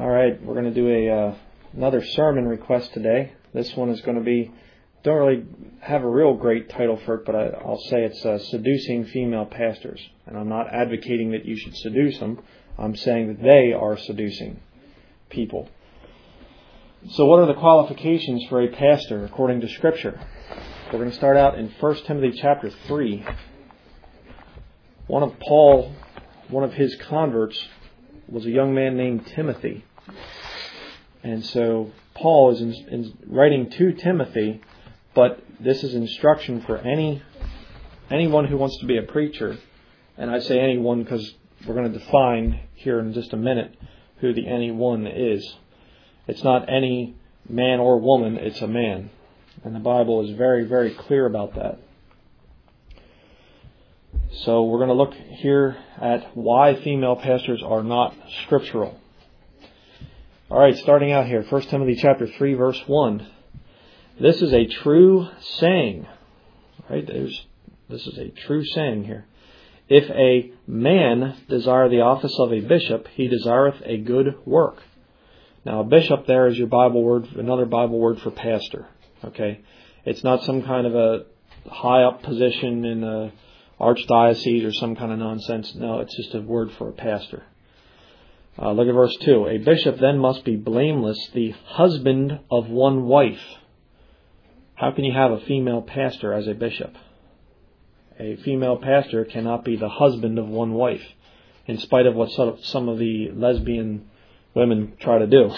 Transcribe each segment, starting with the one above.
All right, we're going to do a uh, another sermon request today. This one is going to be don't really have a real great title for it, but I, will say it's uh, seducing female pastors. And I'm not advocating that you should seduce them. I'm saying that they are seducing people. So, what are the qualifications for a pastor according to Scripture? We're going to start out in 1 Timothy chapter 3. One of Paul, one of his converts, was a young man named Timothy. And so Paul is in, in writing to Timothy, but this is instruction for any anyone who wants to be a preacher. And I say anyone because we're going to define here in just a minute who the anyone is. It's not any man or woman, it's a man. And the Bible is very, very clear about that. So we're going to look here at why female pastors are not scriptural. All right, starting out here, 1 Timothy chapter 3 verse 1. This is a true saying. Right? There's, this is a true saying here. If a man desire the office of a bishop, he desireth a good work. Now, a bishop there is your Bible word, another Bible word for pastor. Okay? It's not some kind of a high up position in a archdiocese or some kind of nonsense. No, it's just a word for a pastor. Uh, look at verse 2. A bishop then must be blameless, the husband of one wife. How can you have a female pastor as a bishop? A female pastor cannot be the husband of one wife, in spite of what some of the lesbian women try to do.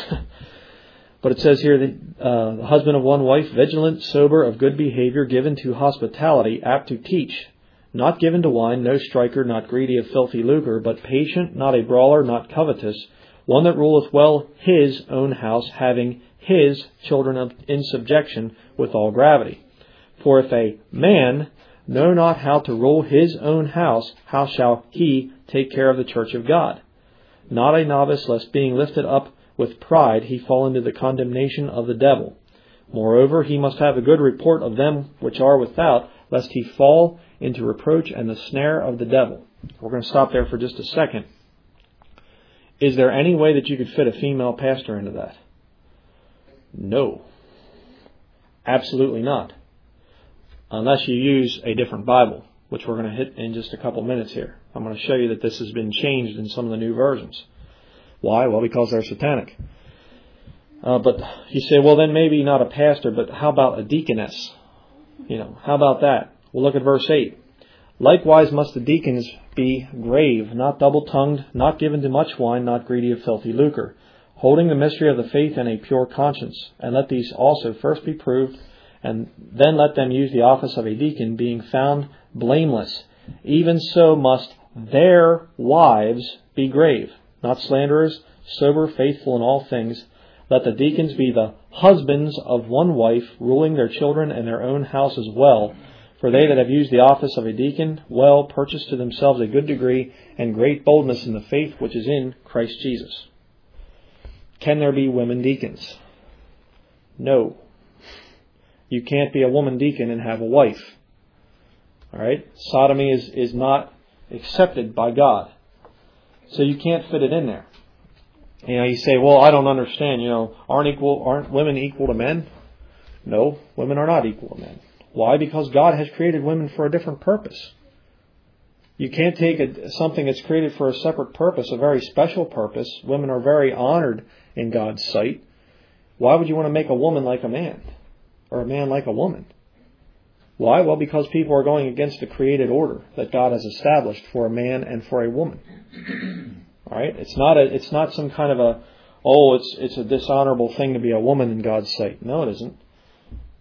but it says here that uh, the husband of one wife, vigilant, sober, of good behavior, given to hospitality, apt to teach, not given to wine, no striker, not greedy of filthy lucre, but patient, not a brawler, not covetous, one that ruleth well his own house, having his children in subjection with all gravity. For if a man know not how to rule his own house, how shall he take care of the church of God? Not a novice, lest being lifted up with pride he fall into the condemnation of the devil. Moreover, he must have a good report of them which are without, lest he fall into reproach and the snare of the devil. We're going to stop there for just a second. Is there any way that you could fit a female pastor into that? No. Absolutely not. Unless you use a different Bible, which we're going to hit in just a couple minutes here. I'm going to show you that this has been changed in some of the new versions. Why? Well, because they're satanic. Uh, but you say, well, then maybe not a pastor, but how about a deaconess? You know, how about that? We'll look at verse 8. Likewise must the deacons be grave, not double tongued, not given to much wine, not greedy of filthy lucre, holding the mystery of the faith in a pure conscience. And let these also first be proved, and then let them use the office of a deacon, being found blameless. Even so must their wives be grave, not slanderers, sober, faithful in all things. Let the deacons be the husbands of one wife, ruling their children and their own house as well. For they that have used the office of a deacon well purchase to themselves a good degree and great boldness in the faith which is in Christ Jesus. Can there be women deacons? No. You can't be a woman deacon and have a wife. Alright? Sodomy is, is not accepted by God. So you can't fit it in there. You know, you say, well, I don't understand, you know, aren't equal, aren't women equal to men? No, women are not equal to men. Why? Because God has created women for a different purpose. You can't take a, something that's created for a separate purpose, a very special purpose. Women are very honored in God's sight. Why would you want to make a woman like a man? Or a man like a woman? Why? Well, because people are going against the created order that God has established for a man and for a woman. All right? It's not a, it's not some kind of a, oh, it's, it's a dishonorable thing to be a woman in God's sight. No, it isn't.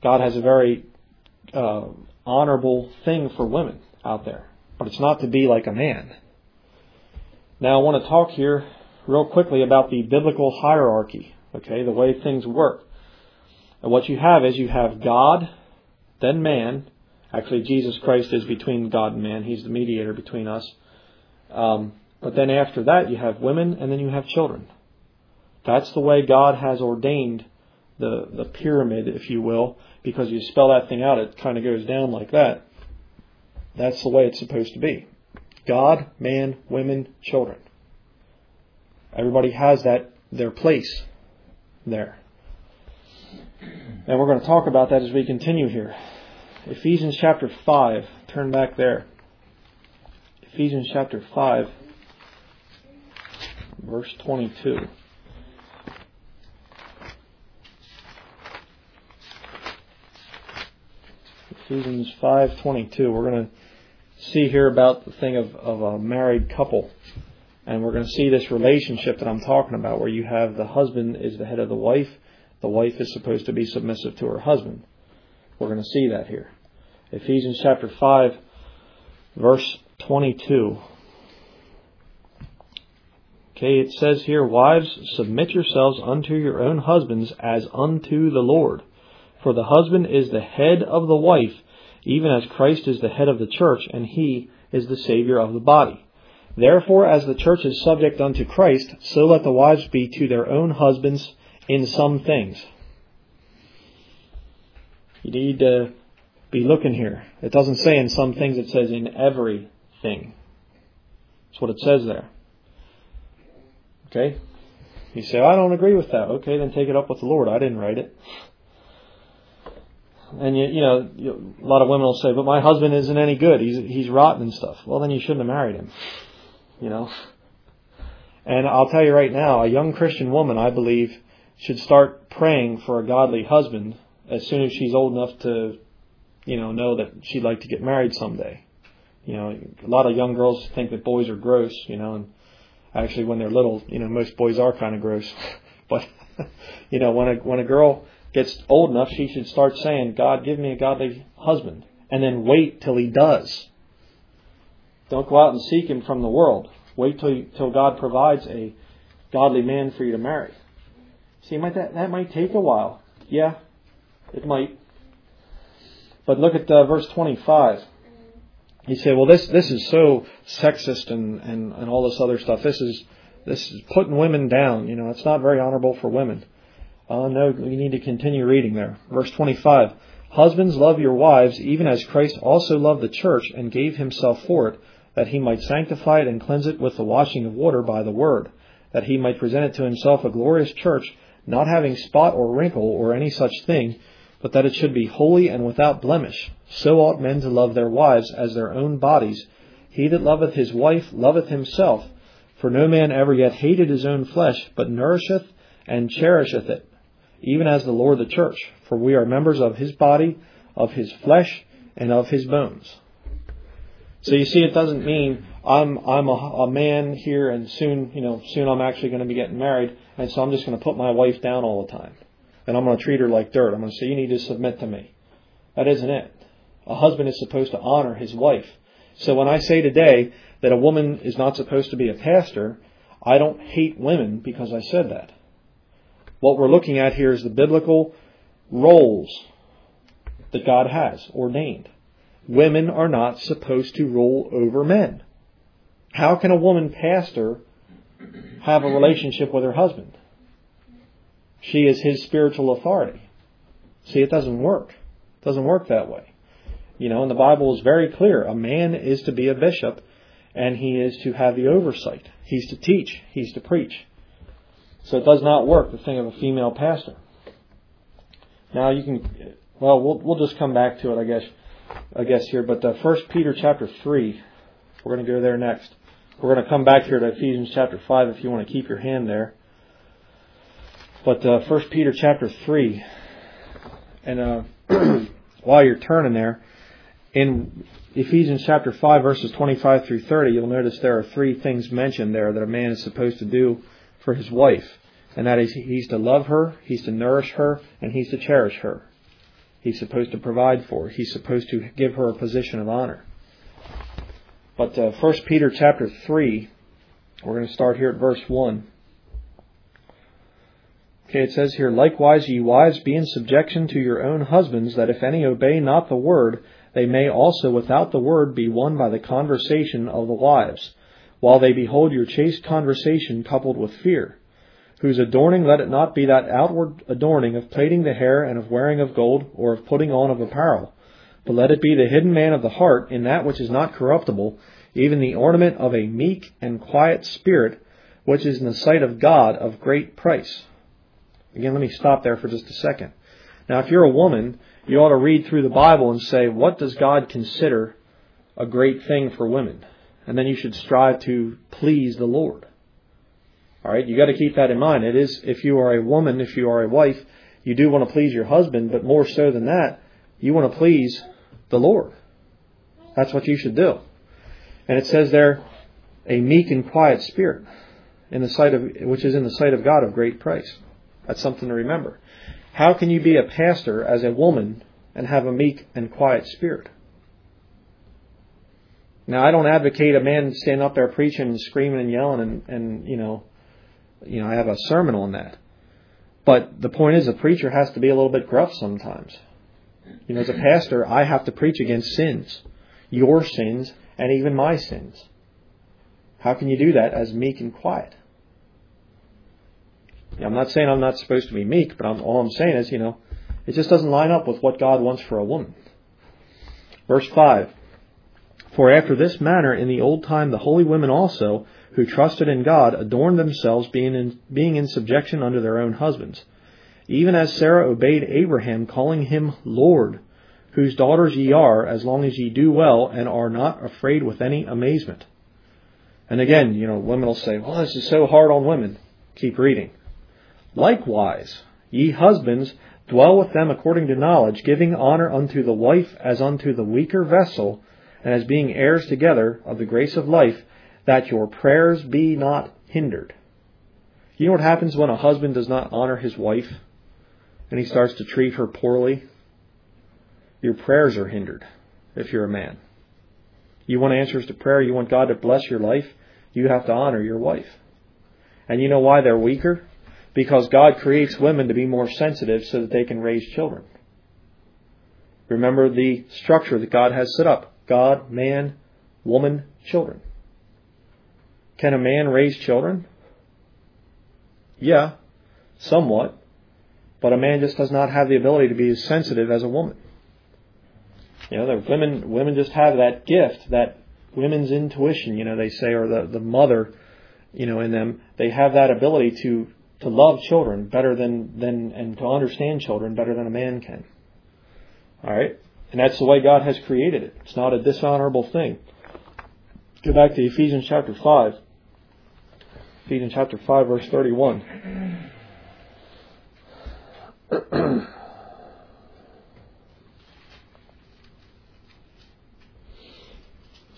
God has a very uh, honorable thing for women out there, but it's not to be like a man. Now, I want to talk here real quickly about the biblical hierarchy, okay, the way things work. And what you have is you have God, then man. Actually, Jesus Christ is between God and man. He's the mediator between us. Um, but then after that, you have women, and then you have children. That's the way God has ordained the, the pyramid, if you will, because you spell that thing out, it kind of goes down like that. That's the way it's supposed to be. God, man, women, children. Everybody has that their place there. And we're going to talk about that as we continue here. Ephesians chapter 5, turn back there. Ephesians chapter 5, verse 22. Ephesians 5:22. We're going to see here about the thing of, of a married couple. And we're going to see this relationship that I'm talking about where you have the husband is the head of the wife, the wife is supposed to be submissive to her husband. We're going to see that here. Ephesians chapter 5 verse 22. Okay, it says here, Wives, submit yourselves unto your own husbands as unto the Lord. For the husband is the head of the wife, even as Christ is the head of the church, and he is the Savior of the body. Therefore, as the church is subject unto Christ, so let the wives be to their own husbands in some things. You need to be looking here. It doesn't say in some things, it says in everything. That's what it says there. Okay? You say, oh, I don't agree with that. Okay, then take it up with the Lord. I didn't write it. And you, you know, you, a lot of women will say, "But my husband isn't any good. He's he's rotten and stuff." Well, then you shouldn't have married him. You know. And I'll tell you right now, a young Christian woman, I believe, should start praying for a godly husband as soon as she's old enough to, you know, know that she'd like to get married someday. You know, a lot of young girls think that boys are gross, you know, and actually when they're little, you know, most boys are kind of gross. but you know, when a when a girl gets old enough, she should start saying, God, give me a godly husband. And then wait till he does. Don't go out and seek him from the world. Wait till, till God provides a godly man for you to marry. See, might, that, that might take a while. Yeah, it might. But look at uh, verse 25. He said, well, this, this is so sexist and, and, and all this other stuff. This is, this is putting women down. You know, it's not very honorable for women. Uh, no, we need to continue reading there. Verse 25. Husbands, love your wives, even as Christ also loved the church and gave himself for it, that he might sanctify it and cleanse it with the washing of water by the word, that he might present it to himself a glorious church, not having spot or wrinkle or any such thing, but that it should be holy and without blemish. So ought men to love their wives as their own bodies. He that loveth his wife loveth himself. For no man ever yet hated his own flesh, but nourisheth and cherisheth it even as the Lord of the church, for we are members of his body, of his flesh, and of his bones. So you see, it doesn't mean I'm I'm a, a man here, and soon you know soon I'm actually going to be getting married, and so I'm just going to put my wife down all the time, and I'm going to treat her like dirt. I'm going to say you need to submit to me. That isn't it. A husband is supposed to honor his wife. So when I say today that a woman is not supposed to be a pastor, I don't hate women because I said that. What we're looking at here is the biblical roles that God has ordained. Women are not supposed to rule over men. How can a woman pastor have a relationship with her husband? She is his spiritual authority. See, it doesn't work. It doesn't work that way. You know, and the Bible is very clear. A man is to be a bishop and he is to have the oversight. He's to teach. He's to preach. So it does not work, the thing of a female pastor. Now you can, well, we'll, we'll just come back to it, I guess, I guess here. But uh, First Peter chapter three, we're going to go there next. We're going to come back here to Ephesians chapter five if you want to keep your hand there. But uh, First Peter chapter three, and uh, while you're turning there, in Ephesians chapter five verses 25 through 30, you'll notice there are three things mentioned there that a man is supposed to do for his wife, and that is he's to love her, he's to nourish her, and he's to cherish her. He's supposed to provide for. He's supposed to give her a position of honor. But uh, 1 Peter chapter 3, we're going to start here at verse 1. Okay, it says here, Likewise, ye wives, be in subjection to your own husbands, that if any obey not the word, they may also without the word be won by the conversation of the wives while they behold your chaste conversation coupled with fear, whose adorning let it not be that outward adorning of plaiting the hair and of wearing of gold, or of putting on of apparel, but let it be the hidden man of the heart in that which is not corruptible, even the ornament of a meek and quiet spirit, which is in the sight of God of great price. Again, let me stop there for just a second. Now, if you're a woman, you ought to read through the Bible and say, what does God consider a great thing for women? And then you should strive to please the Lord. All right, you got to keep that in mind. It is if you are a woman, if you are a wife, you do want to please your husband, but more so than that, you want to please the Lord. That's what you should do. And it says there, a meek and quiet spirit in the sight of which is in the sight of God of great price. That's something to remember. How can you be a pastor as a woman and have a meek and quiet spirit? Now, I don't advocate a man standing up there preaching and screaming and yelling and, and you know, you know, I have a sermon on that. But the point is, a preacher has to be a little bit gruff sometimes. You know, as a pastor, I have to preach against sins, your sins, and even my sins. How can you do that as meek and quiet? I'm not saying I'm not supposed to be meek, but I'm, all I'm saying is, you know, it just doesn't line up with what God wants for a woman. Verse 5 For after this manner in the old time the holy women also, who trusted in God, adorned themselves, being in, being in subjection unto their own husbands. Even as Sarah obeyed Abraham, calling him Lord, whose daughters ye are, as long as ye do well, and are not afraid with any amazement. And again, you know, women will say, well, this is so hard on women. Keep reading. Likewise, ye husbands, dwell with them according to knowledge, giving honor unto the wife as unto the weaker vessel, and as being heirs together of the grace of life, that your prayers be not hindered. You know what happens when a husband does not honor his wife and he starts to treat her poorly? Your prayers are hindered if you're a man. You want answers to prayer, you want God to bless your life, you have to honor your wife. And you know why they're weaker? Because God creates women to be more sensitive so that they can raise children. Remember the structure that God has set up God, man, woman, children. Can a man raise children? Yeah, somewhat. But a man just does not have the ability to be as sensitive as a woman. You know, the women women just have that gift, that women's intuition, you know, they say, or the, the mother, you know, in them, they have that ability to to love children better than, than and to understand children better than a man can. All right? And that's the way God has created it. It's not a dishonorable thing. Go back to Ephesians chapter 5. Ephesians chapter 5 verse 31.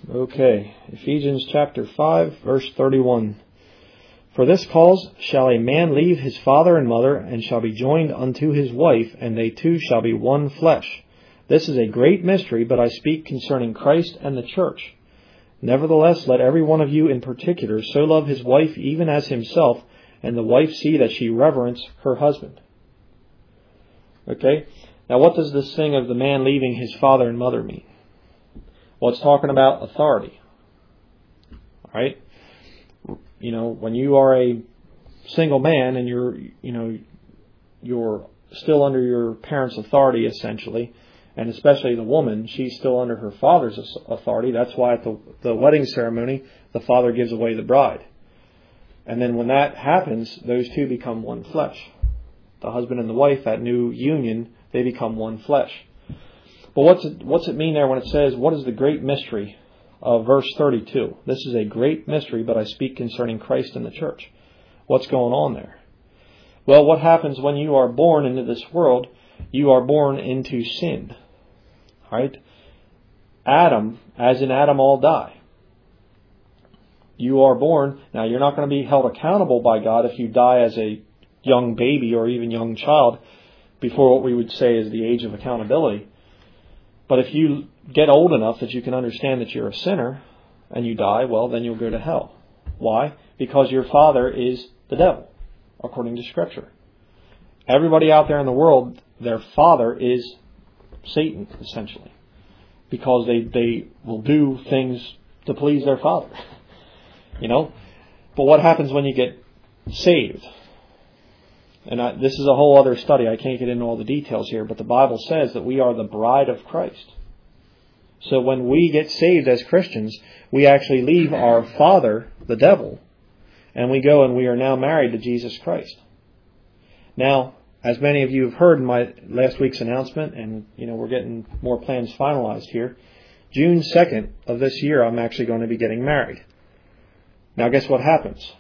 okay, Ephesians chapter 5 verse 31. For this cause shall a man leave his father and mother, and shall be joined unto his wife, and they two shall be one flesh. This is a great mystery, but I speak concerning Christ and the church. Nevertheless, let every one of you in particular so love his wife even as himself, and the wife see that she reverence her husband. Okay? Now, what does this thing of the man leaving his father and mother mean? Well, it's talking about authority. Right? you know, when you are a single man and you're, you know, you're still under your parents' authority essentially, and especially the woman, she's still under her father's authority. That's why at the, the wedding ceremony, the father gives away the bride. And then when that happens, those two become one flesh. The husband and the wife, that new union, they become one flesh. But what's it, what's it mean there when it says, what is the great mystery of verse 32. This is a great mystery, but I speak concerning Christ and the church. What's going on there? Well, what happens when you are born into this world? You are born into sin. Right? Adam, as in Adam, all die. You are born, now you're not going to be held accountable by God if you die as a young baby or even young child before what we would say is the age of accountability. But if you get old enough that you can understand that you're a sinner and you die, well, then you'll go to hell. Why? Because your father is the devil, according to Scripture. Everybody out there in the world, their father is Satan, essentially, because they, they will do things to please their father. you know? But what happens when you get saved? And I, this is a whole other study. I can't get into all the details here, but the Bible says that we are the bride of Christ. So when we get saved as Christians, we actually leave our father, the devil, and we go and we are now married to Jesus Christ. Now, as many of you have heard in my last week's announcement, and you know we're getting more plans finalized here, June 2nd of this year, I'm actually going to be getting married. Now, guess what happens?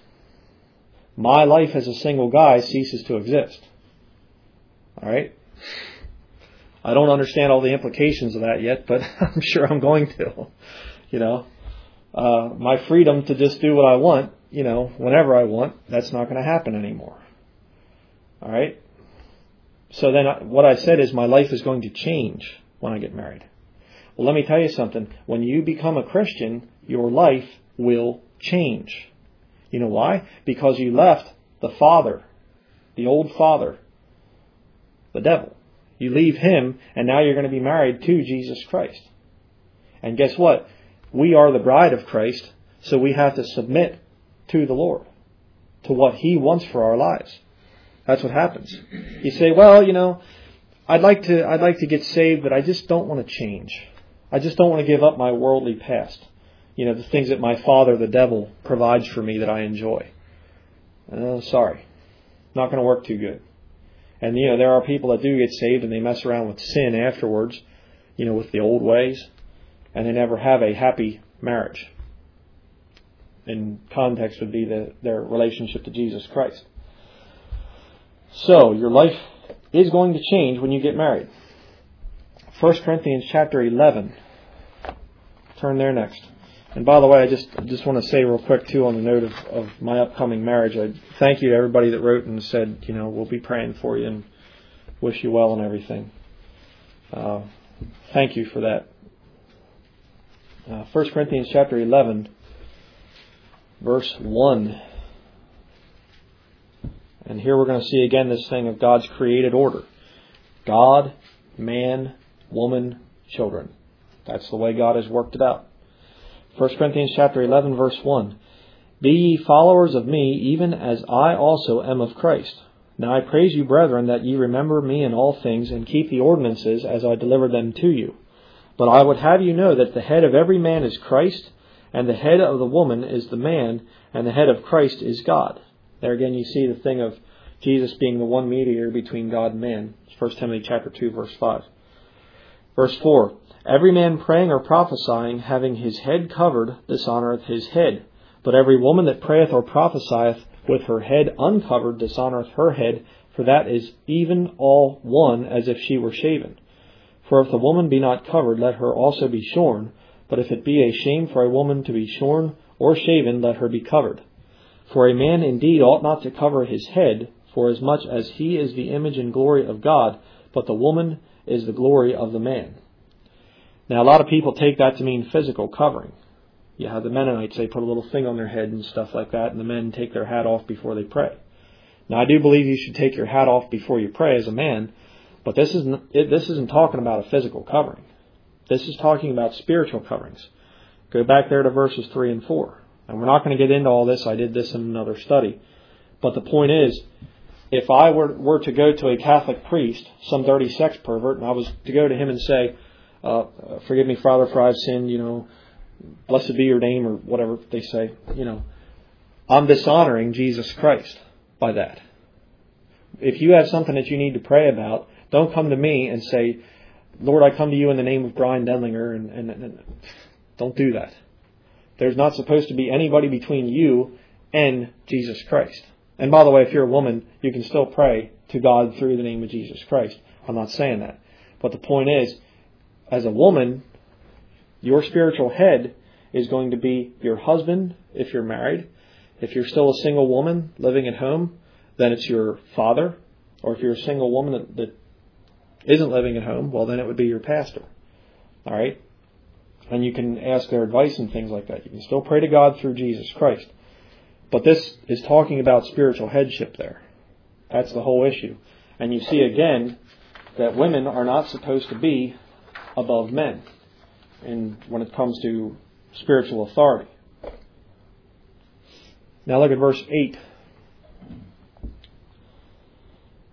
My life as a single guy ceases to exist. All right? I don't understand all the implications of that yet, but I'm sure I'm going to. You know, uh, my freedom to just do what I want, you know, whenever I want, that's not going to happen anymore. All right? So then I, what I said is my life is going to change when I get married. Well, let me tell you something. When you become a Christian, your life will change. You know why? Because you left the father, the old father, the devil. You leave him, and now you're going to be married to Jesus Christ. And guess what? We are the bride of Christ, so we have to submit to the Lord, to what He wants for our lives. That's what happens. You say, well, you know, I'd like to, I'd like to get saved, but I just don't want to change. I just don't want to give up my worldly past. You know, the things that my father, the devil, provides for me that I enjoy. Oh, sorry. Not going to work too good. And, you know, there are people that do get saved and they mess around with sin afterwards, you know, with the old ways, and they never have a happy marriage. In context would be the, their relationship to Jesus Christ. So, your life is going to change when you get married. 1 Corinthians chapter 11. Turn there next. And by the way, I just I just want to say real quick too on the note of, of my upcoming marriage. I thank you to everybody that wrote and said, you know, we'll be praying for you and wish you well and everything. Uh, thank you for that. Uh, 1 Corinthians chapter 11, verse 1. And here we're going to see again this thing of God's created order. God, man, woman, children. That's the way God has worked it out. 1 Corinthians chapter 11 verse 1. Be ye followers of me, even as I also am of Christ. Now I praise you, brethren, that ye remember me in all things, and keep the ordinances as I delivered them to you. But I would have you know that the head of every man is Christ, and the head of the woman is the man, and the head of Christ is God. There again you see the thing of Jesus being the one mediator between God and man. 1 Timothy chapter 2 verse 5. Verse 4. Every man praying or prophesying, having his head covered, dishonoureth his head. But every woman that prayeth or prophesieth with her head uncovered dishonoureth her head, for that is even all one as if she were shaven. For if the woman be not covered, let her also be shorn. But if it be a shame for a woman to be shorn or shaven, let her be covered. For a man indeed ought not to cover his head, for as much as he is the image and glory of God, but the woman is the glory of the man. Now, a lot of people take that to mean physical covering. You have the Mennonites, they put a little thing on their head and stuff like that, and the men take their hat off before they pray. Now, I do believe you should take your hat off before you pray as a man, but this isn't, this isn't talking about a physical covering. This is talking about spiritual coverings. Go back there to verses 3 and 4. And we're not going to get into all this. I did this in another study. But the point is, if I were, were to go to a Catholic priest, some dirty sex pervert, and I was to go to him and say, uh, forgive me, Father, for I've sinned, you know, blessed be your name, or whatever they say, you know, I'm dishonoring Jesus Christ by that. If you have something that you need to pray about, don't come to me and say, Lord, I come to you in the name of Brian Denlinger, and, and, and don't do that. There's not supposed to be anybody between you and Jesus Christ. And by the way, if you're a woman, you can still pray to God through the name of Jesus Christ. I'm not saying that. But the point is, as a woman, your spiritual head is going to be your husband if you're married. If you're still a single woman living at home, then it's your father. Or if you're a single woman that, that isn't living at home, well, then it would be your pastor. All right? And you can ask their advice and things like that. You can still pray to God through Jesus Christ. But this is talking about spiritual headship there. That's the whole issue. And you see again that women are not supposed to be above men and when it comes to spiritual authority. Now look at verse 8.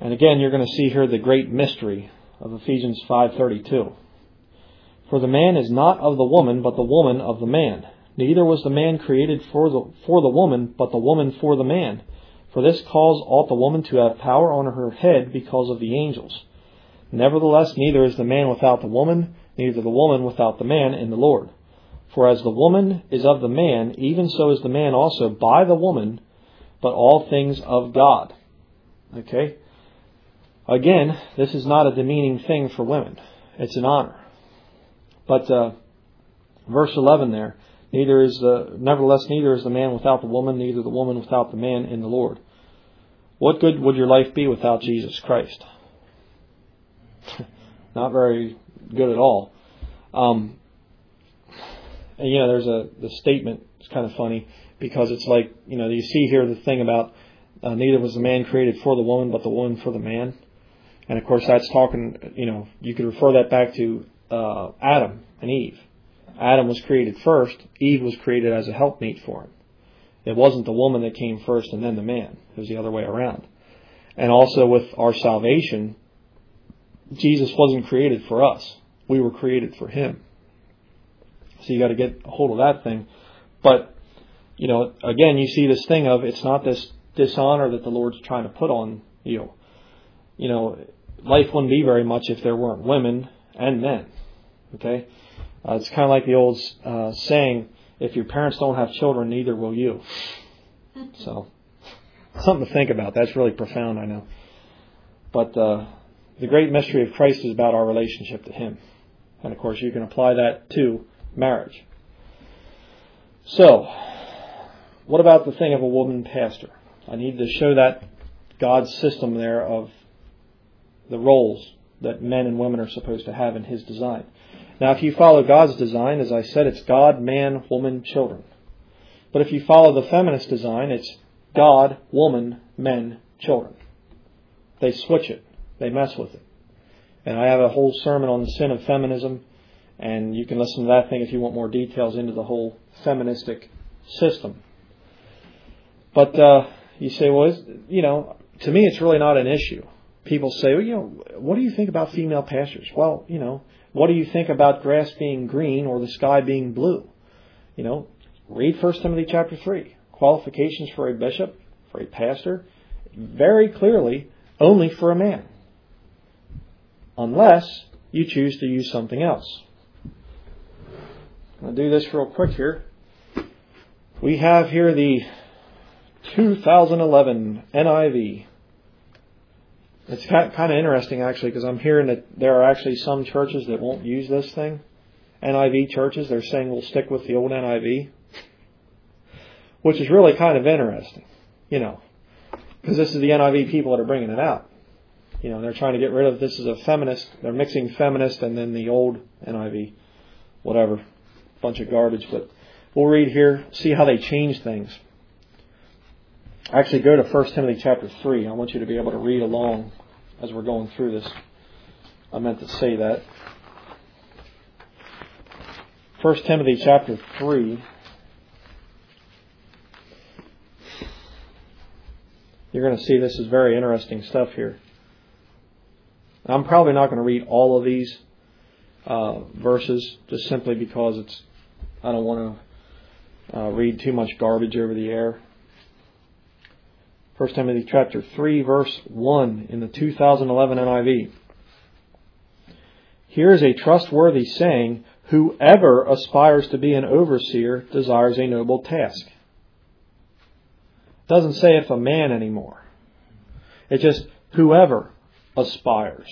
And again you're going to see here the great mystery of Ephesians 5:32. For the man is not of the woman but the woman of the man. Neither was the man created for the, for the woman, but the woman for the man. For this cause ought the woman to have power on her head because of the angels. Nevertheless, neither is the man without the woman, neither the woman without the man in the Lord. For as the woman is of the man, even so is the man also by the woman, but all things of God. Okay? Again, this is not a demeaning thing for women. It's an honor. But uh, verse 11 there, neither is the nevertheless neither is the man without the woman, neither the woman without the man in the Lord. What good would your life be without Jesus Christ? Not very good at all. Um, and, you know, there's a the statement. It's kind of funny because it's like you know you see here the thing about uh, neither was the man created for the woman, but the woman for the man. And of course, that's talking. You know, you could refer that back to uh, Adam and Eve. Adam was created first. Eve was created as a helpmeet for him. It wasn't the woman that came first and then the man. It was the other way around. And also with our salvation, Jesus wasn't created for us. We were created for him. So you got to get a hold of that thing. But, you know, again, you see this thing of it's not this dishonor that the Lord's trying to put on you. You know, life wouldn't be very much if there weren't women and men. Okay? Uh, it's kind of like the old uh, saying, if your parents don't have children, neither will you. So, something to think about. That's really profound, I know. But uh, the great mystery of Christ is about our relationship to Him. And of course, you can apply that to marriage. So, what about the thing of a woman pastor? I need to show that God's system there of the roles that men and women are supposed to have in His design. Now, if you follow God's design, as I said, it's God, man, woman, children. But if you follow the feminist design, it's God, woman, men, children. They switch it. They mess with it. And I have a whole sermon on the sin of feminism and you can listen to that thing if you want more details into the whole feministic system. But uh, you say, well, you know, to me, it's really not an issue. People say, well, you know, what do you think about female pastors? Well, you know, what do you think about grass being green or the sky being blue? You know, read 1 Timothy chapter 3. Qualifications for a bishop, for a pastor, very clearly only for a man. Unless you choose to use something else. I'll do this real quick here. We have here the 2011 NIV. It's kind of interesting actually because I'm hearing that there are actually some churches that won't use this thing. NIV churches, they're saying we'll stick with the old NIV, which is really kind of interesting, you know, because this is the NIV people that are bringing it out. You know, they're trying to get rid of this is a feminist. They're mixing feminist and then the old NIV, whatever bunch of garbage, but we'll read here, see how they change things. Actually, go to 1 Timothy chapter 3. I want you to be able to read along as we're going through this. I meant to say that. 1 Timothy chapter 3. You're going to see this is very interesting stuff here. I'm probably not going to read all of these uh, verses just simply because it's I don't want to uh, read too much garbage over the air. 1 Timothy chapter 3 verse 1 in the 2011 NIV. Here is a trustworthy saying, whoever aspires to be an overseer desires a noble task. It doesn't say if a man anymore. It just whoever aspires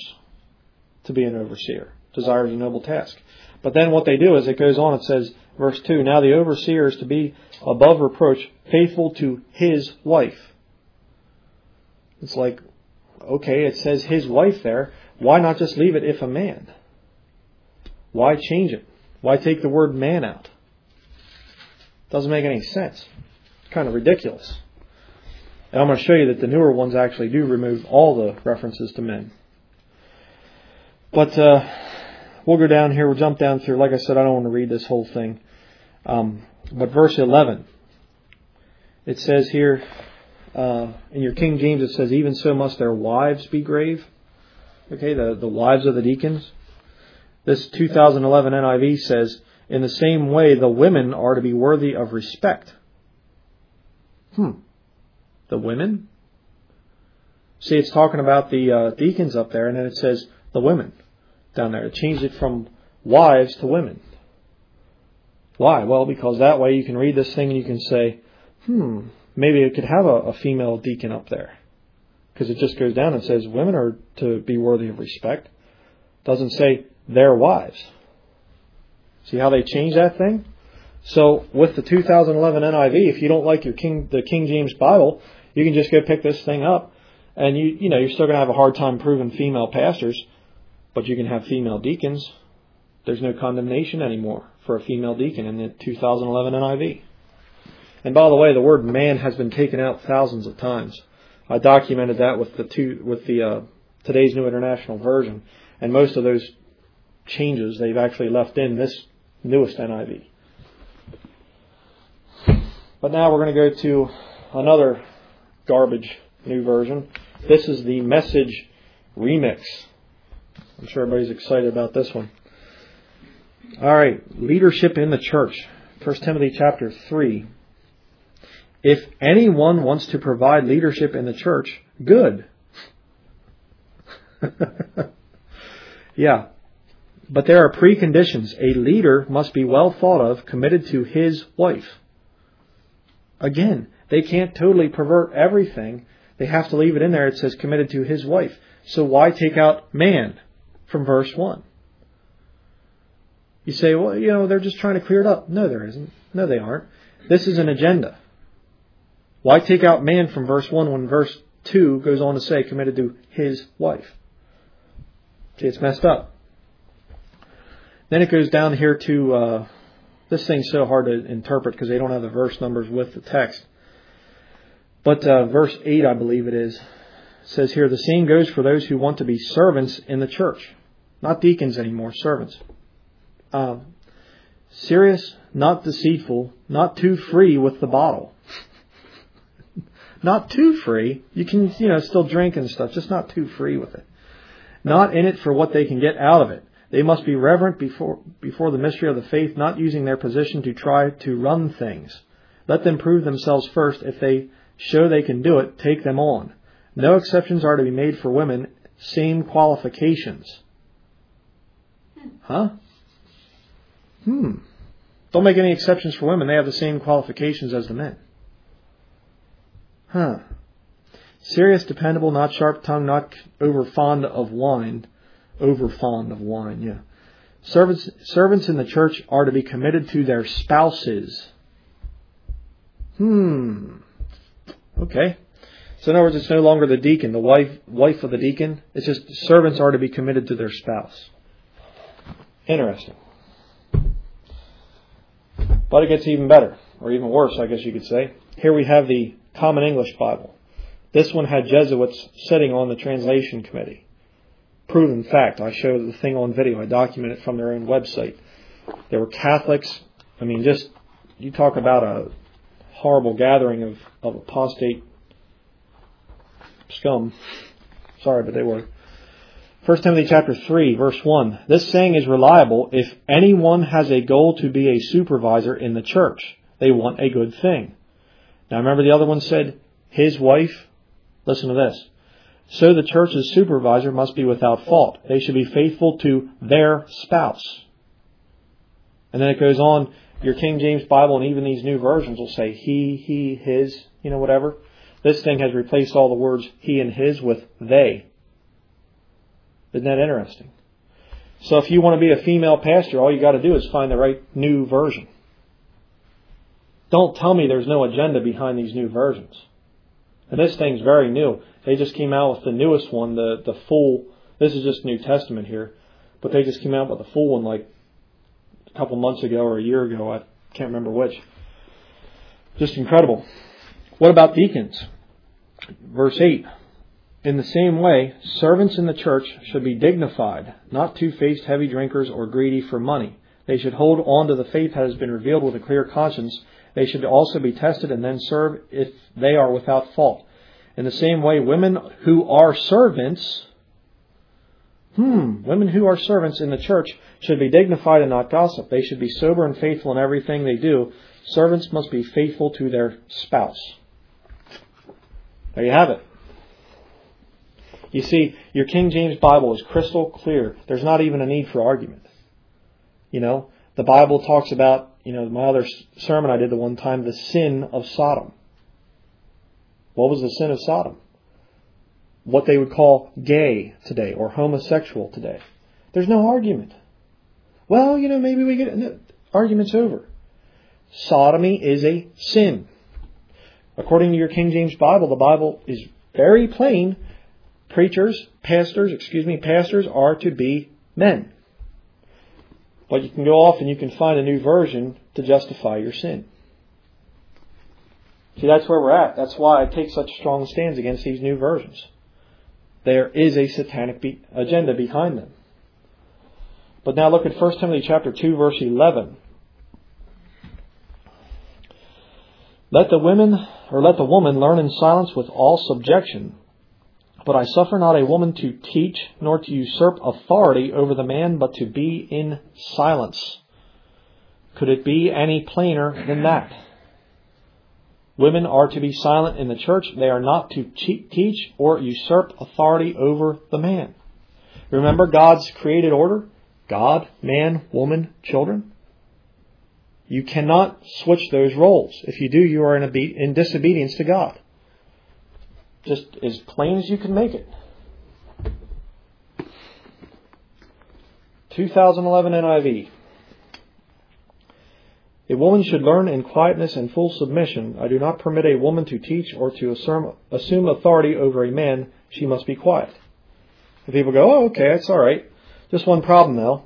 to be an overseer desires a noble task. But then what they do is it goes on, it says, verse 2, Now the overseer is to be above reproach, faithful to his wife. It's like, okay, it says his wife there. Why not just leave it if a man? Why change it? Why take the word man out? Doesn't make any sense. Kind of ridiculous. And I'm going to show you that the newer ones actually do remove all the references to men. But uh, we'll go down here. We'll jump down through. Like I said, I don't want to read this whole thing. Um, but verse 11, it says here, uh, in your King James, it says, even so must their wives be grave. Okay, the, the wives of the deacons. This 2011 NIV says, In the same way, the women are to be worthy of respect. Hmm. The women? See, it's talking about the uh, deacons up there, and then it says the women down there. It changed it from wives to women. Why? Well, because that way you can read this thing and you can say, hmm, maybe it could have a, a female deacon up there. Because it just goes down and says women are to be worthy of respect. Doesn't say their wives. See how they changed that thing? So with the 2011 NIV, if you don't like your King, the King James Bible, you can just go pick this thing up, and you you know you're still to have a hard time proving female pastors, but you can have female deacons. There's no condemnation anymore for a female deacon in the 2011 NIV. And by the way, the word man has been taken out thousands of times. I documented that with the two with the uh, today's New International Version, and most of those changes they've actually left in this newest NIV. But now we're going to go to another garbage new version. This is the message remix. I'm sure everybody's excited about this one. All right, leadership in the church. 1 Timothy chapter 3. If anyone wants to provide leadership in the church, good. yeah. But there are preconditions. A leader must be well thought of, committed to his wife. Again, they can't totally pervert everything. They have to leave it in there. It says committed to his wife. So why take out man from verse 1? You say, well, you know, they're just trying to clear it up. No, there isn't. No, they aren't. This is an agenda. Why take out man from verse 1 when verse 2 goes on to say committed to his wife? See, it's messed up. Then it goes down here to uh, this thing's so hard to interpret because they don't have the verse numbers with the text. But uh, verse 8, I believe it is, says here, the same goes for those who want to be servants in the church. Not deacons anymore, servants. Um, serious, not deceitful, not too free with the bottle. Not too free. You can, you know, still drink and stuff, just not too free with it. Not in it for what they can get out of it. They must be reverent before, before the mystery of the faith, not using their position to try to run things. Let them prove themselves first. If they show they can do it, take them on. No exceptions are to be made for women, same qualifications. Huh? Hmm. Don't make any exceptions for women. They have the same qualifications as the men. Huh. Serious, dependable, not sharp tongued, not over fond of wine over fond of wine, yeah. Servants, servants in the church are to be committed to their spouses. Hmm. Okay. So in other words, it's no longer the deacon, the wife, wife of the deacon. It's just servants are to be committed to their spouse. Interesting. But it gets even better, or even worse, I guess you could say. Here we have the Common English Bible. This one had Jesuits sitting on the translation committee proven fact. I showed the thing on video. I documented it from their own website. There were Catholics. I mean, just you talk about a horrible gathering of, of apostate scum. Sorry, but they were. 1 Timothy chapter 3 verse 1. This saying is reliable if anyone has a goal to be a supervisor in the church. They want a good thing. Now remember the other one said his wife. Listen to this. So the church's supervisor must be without fault. They should be faithful to their spouse. And then it goes on, your King James Bible and even these new versions will say he, he, his, you know, whatever. This thing has replaced all the words he and his with they. Isn't that interesting? So if you want to be a female pastor, all you got to do is find the right new version. Don't tell me there's no agenda behind these new versions. And this thing's very new. They just came out with the newest one, the the full. This is just New Testament here, but they just came out with the full one like a couple months ago or a year ago. I can't remember which. Just incredible. What about deacons? Verse 8. In the same way, servants in the church should be dignified, not two faced heavy drinkers or greedy for money. They should hold on to the faith that has been revealed with a clear conscience they should also be tested and then serve if they are without fault. In the same way, women who are servants, Hmm, women who are servants in the church should be dignified and not gossip. They should be sober and faithful in everything they do. Servants must be faithful to their spouse. There you have it. You see, your King James Bible is crystal clear. There's not even a need for argument. You know, the Bible talks about, you know, my other sermon I did the one time, the sin of Sodom. What was the sin of Sodom? What they would call gay today or homosexual today. There's no argument. Well, you know, maybe we get no, argument's over. Sodomy is a sin. According to your King James Bible, the Bible is very plain preachers, pastors, excuse me, pastors are to be men. But you can go off and you can find a new version to justify your sin. See, that's where we're at. That's why I take such strong stands against these new versions. There is a satanic be- agenda behind them. But now look at 1 Timothy chapter 2 verse 11. Let the women or let the woman learn in silence with all subjection but I suffer not a woman to teach, nor to usurp authority over the man, but to be in silence. Could it be any plainer than that? Women are to be silent in the church. They are not to teach or usurp authority over the man. Remember God's created order? God, man, woman, children. You cannot switch those roles. If you do, you are in, disobedience to God. Just as plain as you can make it. 2011 NIV. A woman should learn in quietness and full submission. I do not permit a woman to teach or to assume authority over a man. She must be quiet. And people go, oh, okay, that's all right. Just one problem though.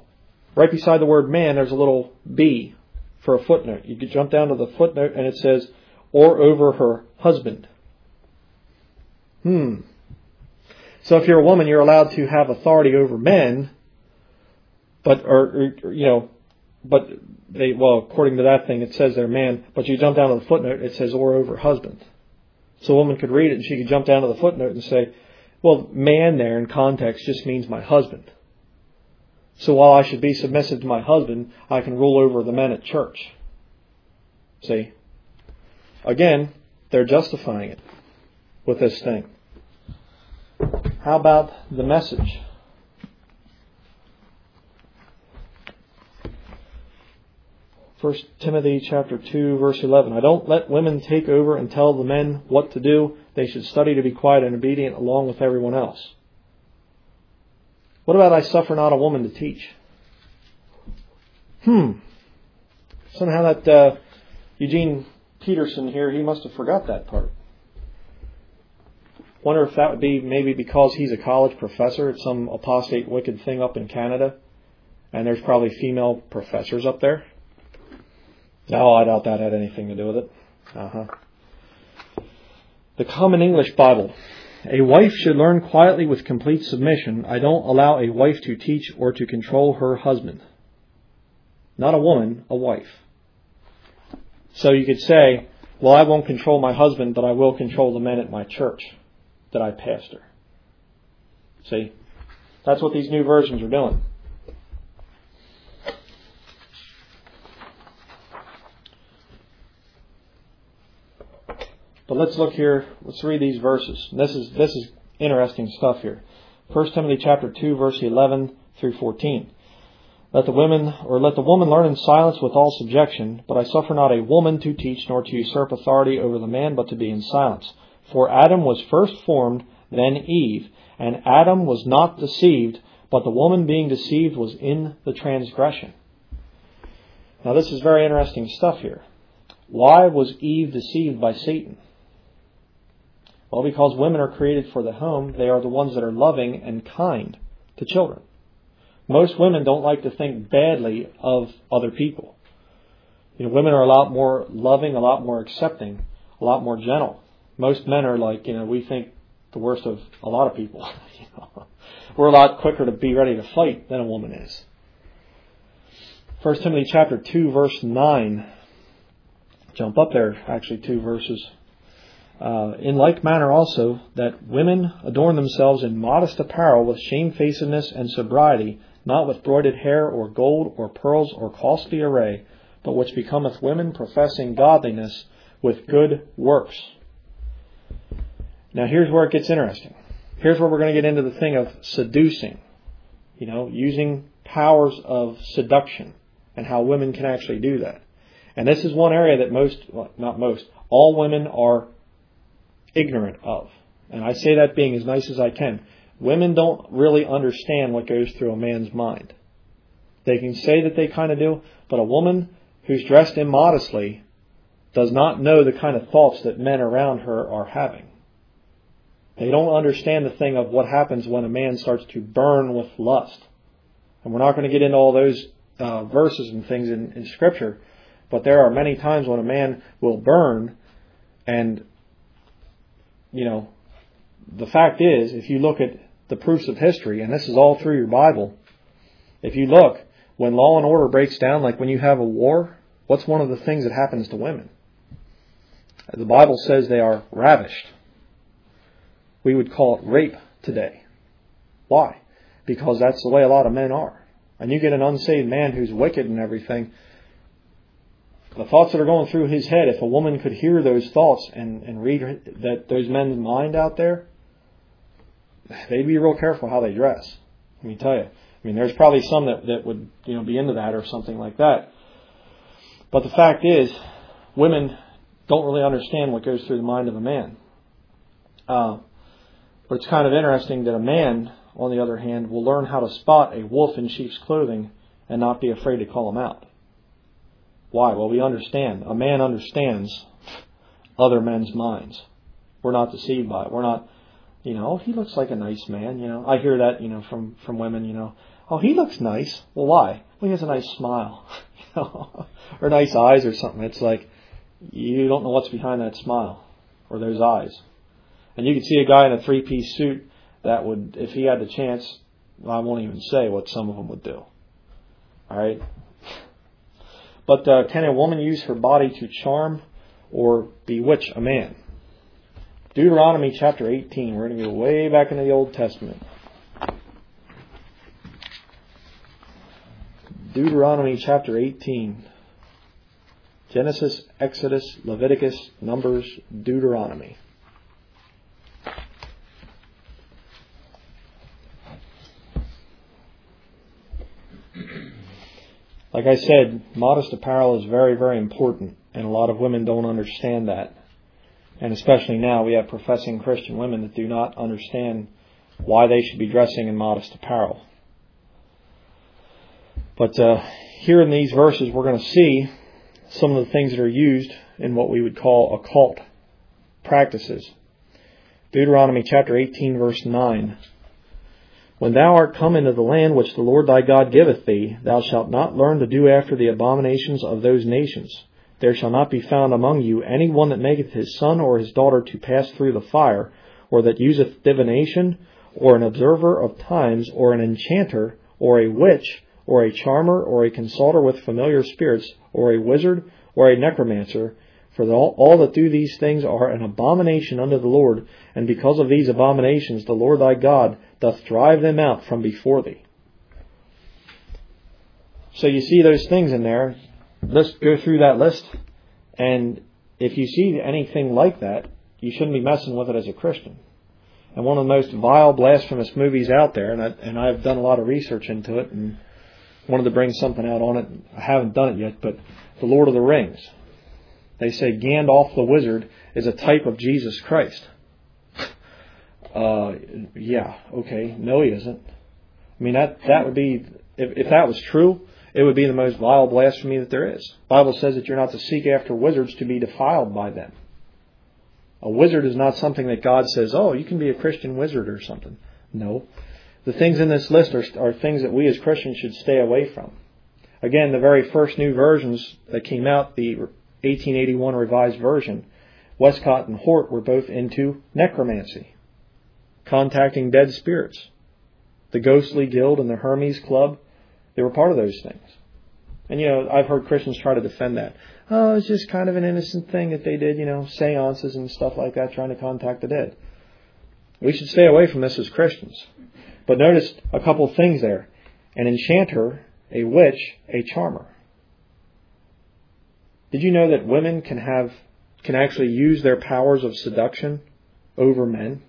Right beside the word man, there's a little B for a footnote. You jump down to the footnote and it says, or over her husband. Hmm. So if you're a woman, you're allowed to have authority over men, but or, or you know, but they well, according to that thing, it says they're man. But you jump down to the footnote, it says or over husband. So a woman could read it and she could jump down to the footnote and say, well, man there in context just means my husband. So while I should be submissive to my husband, I can rule over the men at church. See? Again, they're justifying it with this thing. How about the message? First Timothy chapter 2 verse 11. I don't let women take over and tell the men what to do. They should study to be quiet and obedient along with everyone else. What about I suffer not a woman to teach? Hmm. Somehow that uh, Eugene Peterson here, he must have forgot that part. Wonder if that would be maybe because he's a college professor at some apostate wicked thing up in Canada, and there's probably female professors up there. No, I doubt that had anything to do with it. Uh huh. The Common English Bible. A wife should learn quietly with complete submission. I don't allow a wife to teach or to control her husband. Not a woman, a wife. So you could say, well, I won't control my husband, but I will control the men at my church that I pastor. See? That's what these new versions are doing. But let's look here. Let's read these verses. This is this is interesting stuff here. 1 Timothy chapter 2 verse 11 through 14. Let the women or let the woman learn in silence with all subjection, but I suffer not a woman to teach nor to usurp authority over the man, but to be in silence. For Adam was first formed, then Eve. And Adam was not deceived, but the woman being deceived was in the transgression. Now, this is very interesting stuff here. Why was Eve deceived by Satan? Well, because women are created for the home, they are the ones that are loving and kind to children. Most women don't like to think badly of other people. You know, women are a lot more loving, a lot more accepting, a lot more gentle most men are like, you know, we think the worst of a lot of people. you know? We're a lot quicker to be ready to fight than a woman is. First Timothy chapter two verse nine. Jump up there, actually two verses. Uh, in like manner also, that women adorn themselves in modest apparel with shamefacedness and sobriety, not with broided hair or gold or pearls or costly array, but which becometh women professing godliness with good works. Now here's where it gets interesting. Here's where we're going to get into the thing of seducing. You know, using powers of seduction and how women can actually do that. And this is one area that most, well, not most, all women are ignorant of. And I say that being as nice as I can. Women don't really understand what goes through a man's mind. They can say that they kind of do, but a woman who's dressed immodestly does not know the kind of thoughts that men around her are having. They don't understand the thing of what happens when a man starts to burn with lust. And we're not going to get into all those uh, verses and things in, in Scripture, but there are many times when a man will burn, and, you know, the fact is, if you look at the proofs of history, and this is all through your Bible, if you look, when law and order breaks down, like when you have a war, what's one of the things that happens to women? The Bible says they are ravished. We would call it rape today. Why? Because that's the way a lot of men are. And you get an unsaved man who's wicked and everything. The thoughts that are going through his head, if a woman could hear those thoughts and, and read that those men's mind out there, they'd be real careful how they dress. Let me tell you. I mean, there's probably some that, that would, you know, be into that or something like that. But the fact is, women don't really understand what goes through the mind of a man. Uh, but it's kind of interesting that a man, on the other hand, will learn how to spot a wolf in sheep's clothing and not be afraid to call him out. Why? Well, we understand. A man understands other men's minds. We're not deceived by it. We're not, you know, oh, he looks like a nice man. You know, I hear that, you know, from from women. You know, oh, he looks nice. Well, why? Well, he has a nice smile, you know, or nice eyes or something. It's like you don't know what's behind that smile or those eyes. And you can see a guy in a three piece suit that would, if he had the chance, I won't even say what some of them would do. Alright? But uh, can a woman use her body to charm or bewitch a man? Deuteronomy chapter 18. We're going to go way back into the Old Testament. Deuteronomy chapter 18. Genesis, Exodus, Leviticus, Numbers, Deuteronomy. Like I said, modest apparel is very, very important, and a lot of women don't understand that. And especially now, we have professing Christian women that do not understand why they should be dressing in modest apparel. But uh, here in these verses, we're going to see some of the things that are used in what we would call occult practices. Deuteronomy chapter 18, verse 9. When thou art come into the land which the Lord thy God giveth thee, thou shalt not learn to do after the abominations of those nations. There shall not be found among you any one that maketh his son or his daughter to pass through the fire, or that useth divination, or an observer of times, or an enchanter, or a witch, or a charmer, or a consulter with familiar spirits, or a wizard, or a necromancer, for all, all, that do these things are an abomination unto the Lord, and because of these abominations the Lord thy God doth drive them out from before thee. So you see those things in there. Let's go through that list, and if you see anything like that, you shouldn't be messing with it as a Christian. And one of the most vile, blasphemous movies out there, and, I, and I've done a lot of research into it, and wanted to bring something out on it. I haven't done it yet, but The Lord of the Rings. They say Gandalf the Wizard is a type of Jesus Christ. uh, yeah, okay. No, he isn't. I mean, that, that would be, if, if that was true, it would be the most vile blasphemy that there is. The Bible says that you're not to seek after wizards to be defiled by them. A wizard is not something that God says, oh, you can be a Christian wizard or something. No. The things in this list are, are things that we as Christians should stay away from. Again, the very first new versions that came out, the 1881 Revised Version, Westcott and Hort were both into necromancy, contacting dead spirits. The Ghostly Guild and the Hermes Club, they were part of those things. And you know, I've heard Christians try to defend that. Oh, it's just kind of an innocent thing that they did, you know, seances and stuff like that, trying to contact the dead. We should stay away from this as Christians. But notice a couple things there. An enchanter, a witch, a charmer. Did you know that women can have can actually use their powers of seduction over men?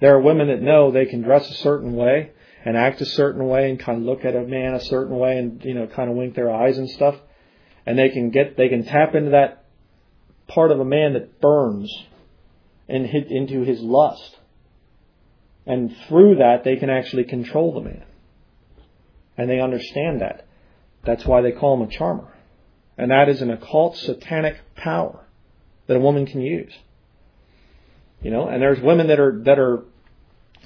There are women that know they can dress a certain way and act a certain way and kind of look at a man a certain way and you know kind of wink their eyes and stuff. And they can get they can tap into that part of a man that burns and hit into his lust. And through that they can actually control the man. And they understand that. That's why they call him a charmer and that is an occult satanic power that a woman can use you know and there's women that are that are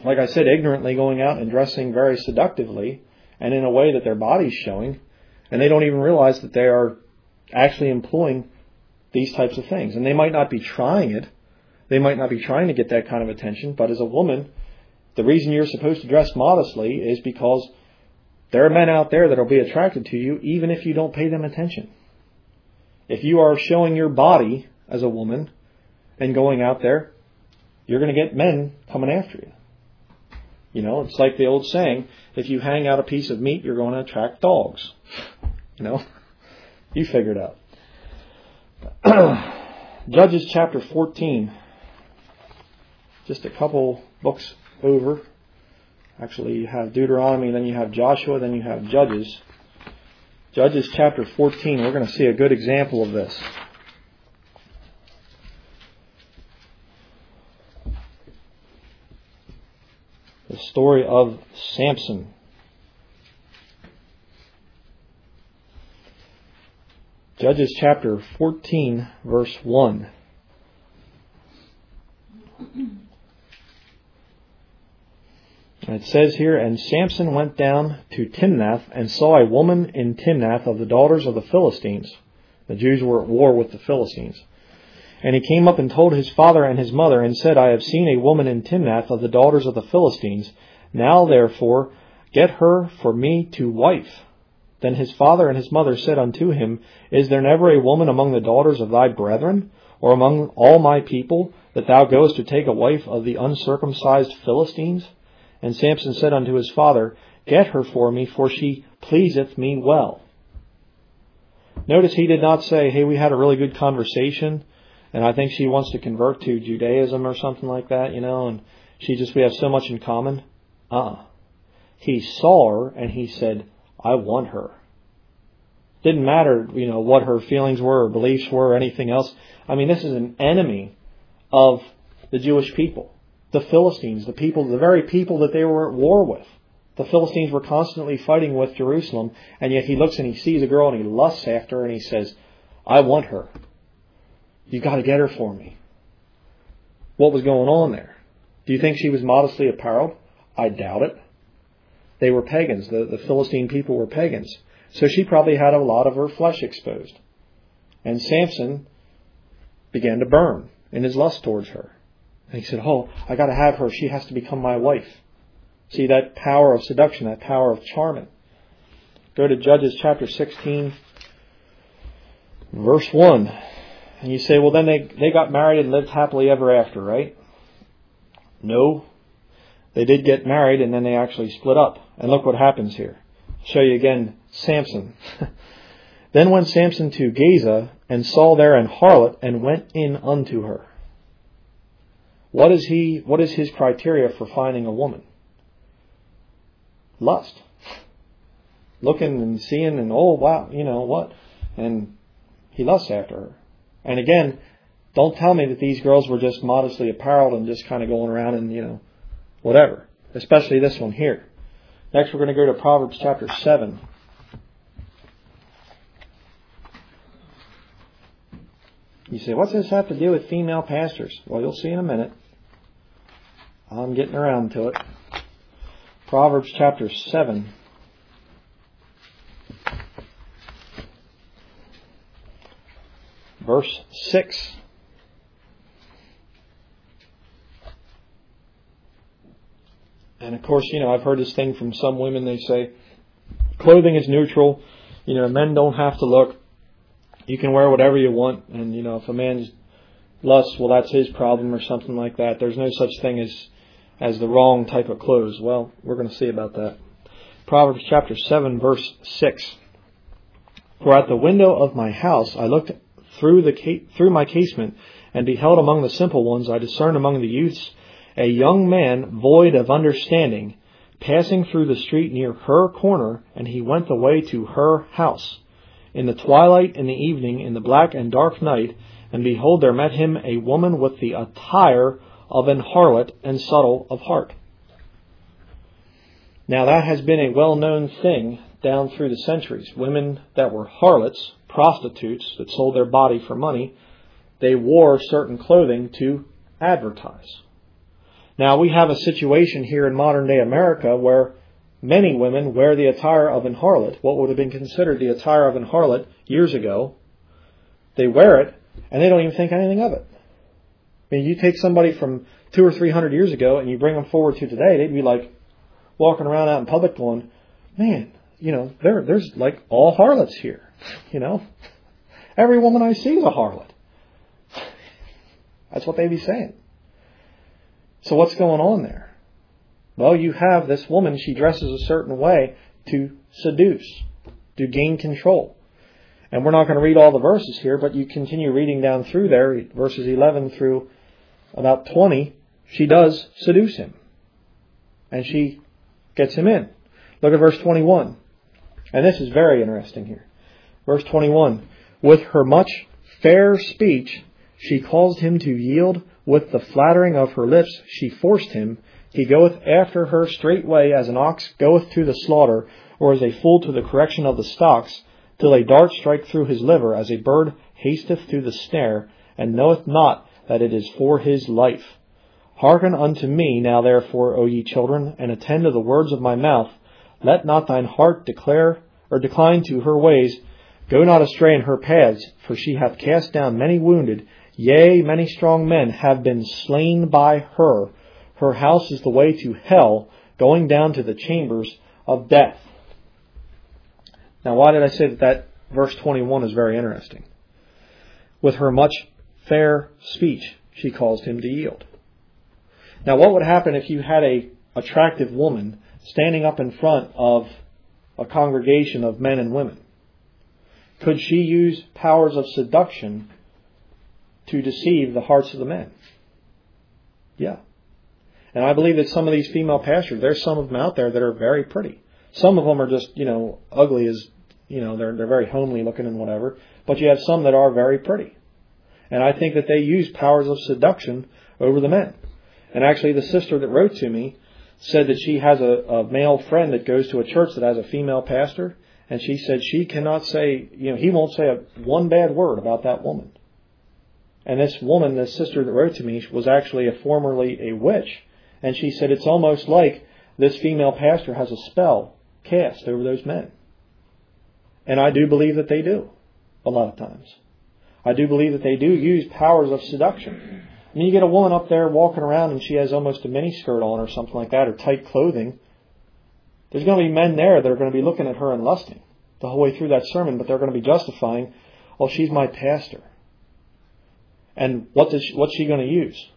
like I said, ignorantly going out and dressing very seductively and in a way that their body's showing, and they don't even realize that they are actually employing these types of things. And they might not be trying it. They might not be trying to get that kind of attention, but as a woman, the reason you're supposed to dress modestly is because there are men out there that will be attracted to you even if you don't pay them attention. If you are showing your body as a woman and going out there, you're going to get men coming after you. You know, it's like the old saying, if you hang out a piece of meat, you're going to attract dogs. You know, you figure it out. Judges chapter 14. Just a couple books over. Actually, you have Deuteronomy, then you have Joshua, then you have Judges. Judges chapter 14, we're going to see a good example of this. the story of Samson. Judges chapter 14, verse 1. And it says here, And Samson went down to Timnath and saw a woman in Timnath of the daughters of the Philistines. The Jews were at war with the Philistines. And he came up and told his father and his mother, and said, I have seen a woman in Timnath of the daughters of the Philistines. Now therefore get her for me to wife. Then his father and his mother said unto him, Is there never a woman among the daughters of thy brethren, or among all my people, that thou goest to take a wife of the uncircumcised Philistines? And Samson said unto his father, Get her for me, for she pleaseth me well. Notice he did not say, Hey, we had a really good conversation and I think she wants to convert to Judaism or something like that, you know, and she just, we have so much in common. Ah. Uh-uh. He saw her and he said, I want her. Didn't matter, you know, what her feelings were or beliefs were or anything else. I mean, this is an enemy of the Jewish people. The Philistines, the people, the very people that they were at war with. The Philistines were constantly fighting with Jerusalem, and yet he looks and he sees a girl and he lusts after her and he says, I want her. You've got to get her for me. What was going on there? Do you think she was modestly apparelled? I doubt it. They were pagans. The, the Philistine people were pagans. So she probably had a lot of her flesh exposed. And Samson began to burn in his lust towards her. And he said, Oh, I got to have her. She has to become my wife. See that power of seduction, that power of charming. Go to Judges chapter 16, verse 1. And you say, well, then they, they got married and lived happily ever after, right? No. They did get married and then they actually split up. And look what happens here. I'll show you again Samson. then went Samson to Gaza and saw there an harlot and went in unto her. What is he what is his criteria for finding a woman? Lust. Looking and seeing and oh wow, you know what? And he lusts after her. And again, don't tell me that these girls were just modestly apparelled and just kind of going around and, you know, whatever. Especially this one here. Next, we're going to go to Proverbs chapter 7. You say, what's this have to do with female pastors? Well, you'll see in a minute. I'm getting around to it. Proverbs chapter 7. verse 6. And of course, you know, I've heard this thing from some women. They say, clothing is neutral. You know, men don't have to look. You can wear whatever you want, and you know, if a man's lust, well, that's his problem or something like that. There's no such thing as as the wrong type of clothes. Well, we're going to see about that. Proverbs chapter 7 verse 6. For at the window of my house I looked through the through my casement and beheld among the simple ones I discerned among the youths a young man void of understanding passing through the street near her corner and he went the way to her house in the twilight in the evening in the black and dark night and behold there met him a woman with the attire of an harlot and subtle of heart now that has been a well-known thing down through the centuries women that were harlots prostitutes that sold their body for money, they wore certain clothing to advertise. Now we have a situation here in modern day America where many women wear the attire of an harlot, what would have been considered the attire of an harlot years ago. They wear it and they don't even think anything of it. Mean, you take somebody from two or three hundred years ago and you bring them forward to today, they'd be like walking around out in public going, man, you know, there, there's like all harlots here. You know, every woman I see is a harlot. That's what they'd be saying. So what's going on there? Well, you have this woman, she dresses a certain way to seduce, to gain control. And we're not going to read all the verses here, but you continue reading down through there, verses 11 through about 20, she does seduce him. And she gets him in. Look at verse 21. And this is very interesting here. Verse 21 With her much fair speech, she caused him to yield. With the flattering of her lips, she forced him. He goeth after her straightway as an ox goeth to the slaughter, or as a fool to the correction of the stocks, till a dart strike through his liver, as a bird hasteth to the snare, and knoweth not that it is for his life. Hearken unto me now therefore, O ye children, and attend to the words of my mouth. Let not thine heart declare or decline to her ways. Go not astray in her paths, for she hath cast down many wounded. Yea, many strong men have been slain by her. Her house is the way to hell, going down to the chambers of death. Now, why did I say that that verse 21 is very interesting? With her much fair speech, she caused him to yield. Now, what would happen if you had a attractive woman standing up in front of a congregation of men and women? Could she use powers of seduction to deceive the hearts of the men? Yeah. And I believe that some of these female pastors, there's some of them out there that are very pretty. Some of them are just, you know, ugly as, you know, they're, they're very homely looking and whatever. But you have some that are very pretty. And I think that they use powers of seduction over the men. And actually, the sister that wrote to me said that she has a, a male friend that goes to a church that has a female pastor, and she said she cannot say, you know, he won't say a, one bad word about that woman. And this woman, this sister that wrote to me, was actually a formerly a witch, and she said it's almost like this female pastor has a spell cast over those men. And I do believe that they do, a lot of times. I do believe that they do use powers of seduction. I mean, you get a woman up there walking around and she has almost a mini skirt on or something like that, or tight clothing. There's going to be men there that are going to be looking at her and lusting the whole way through that sermon, but they're going to be justifying, "Oh, she's my pastor." And what does she, what's she going to use?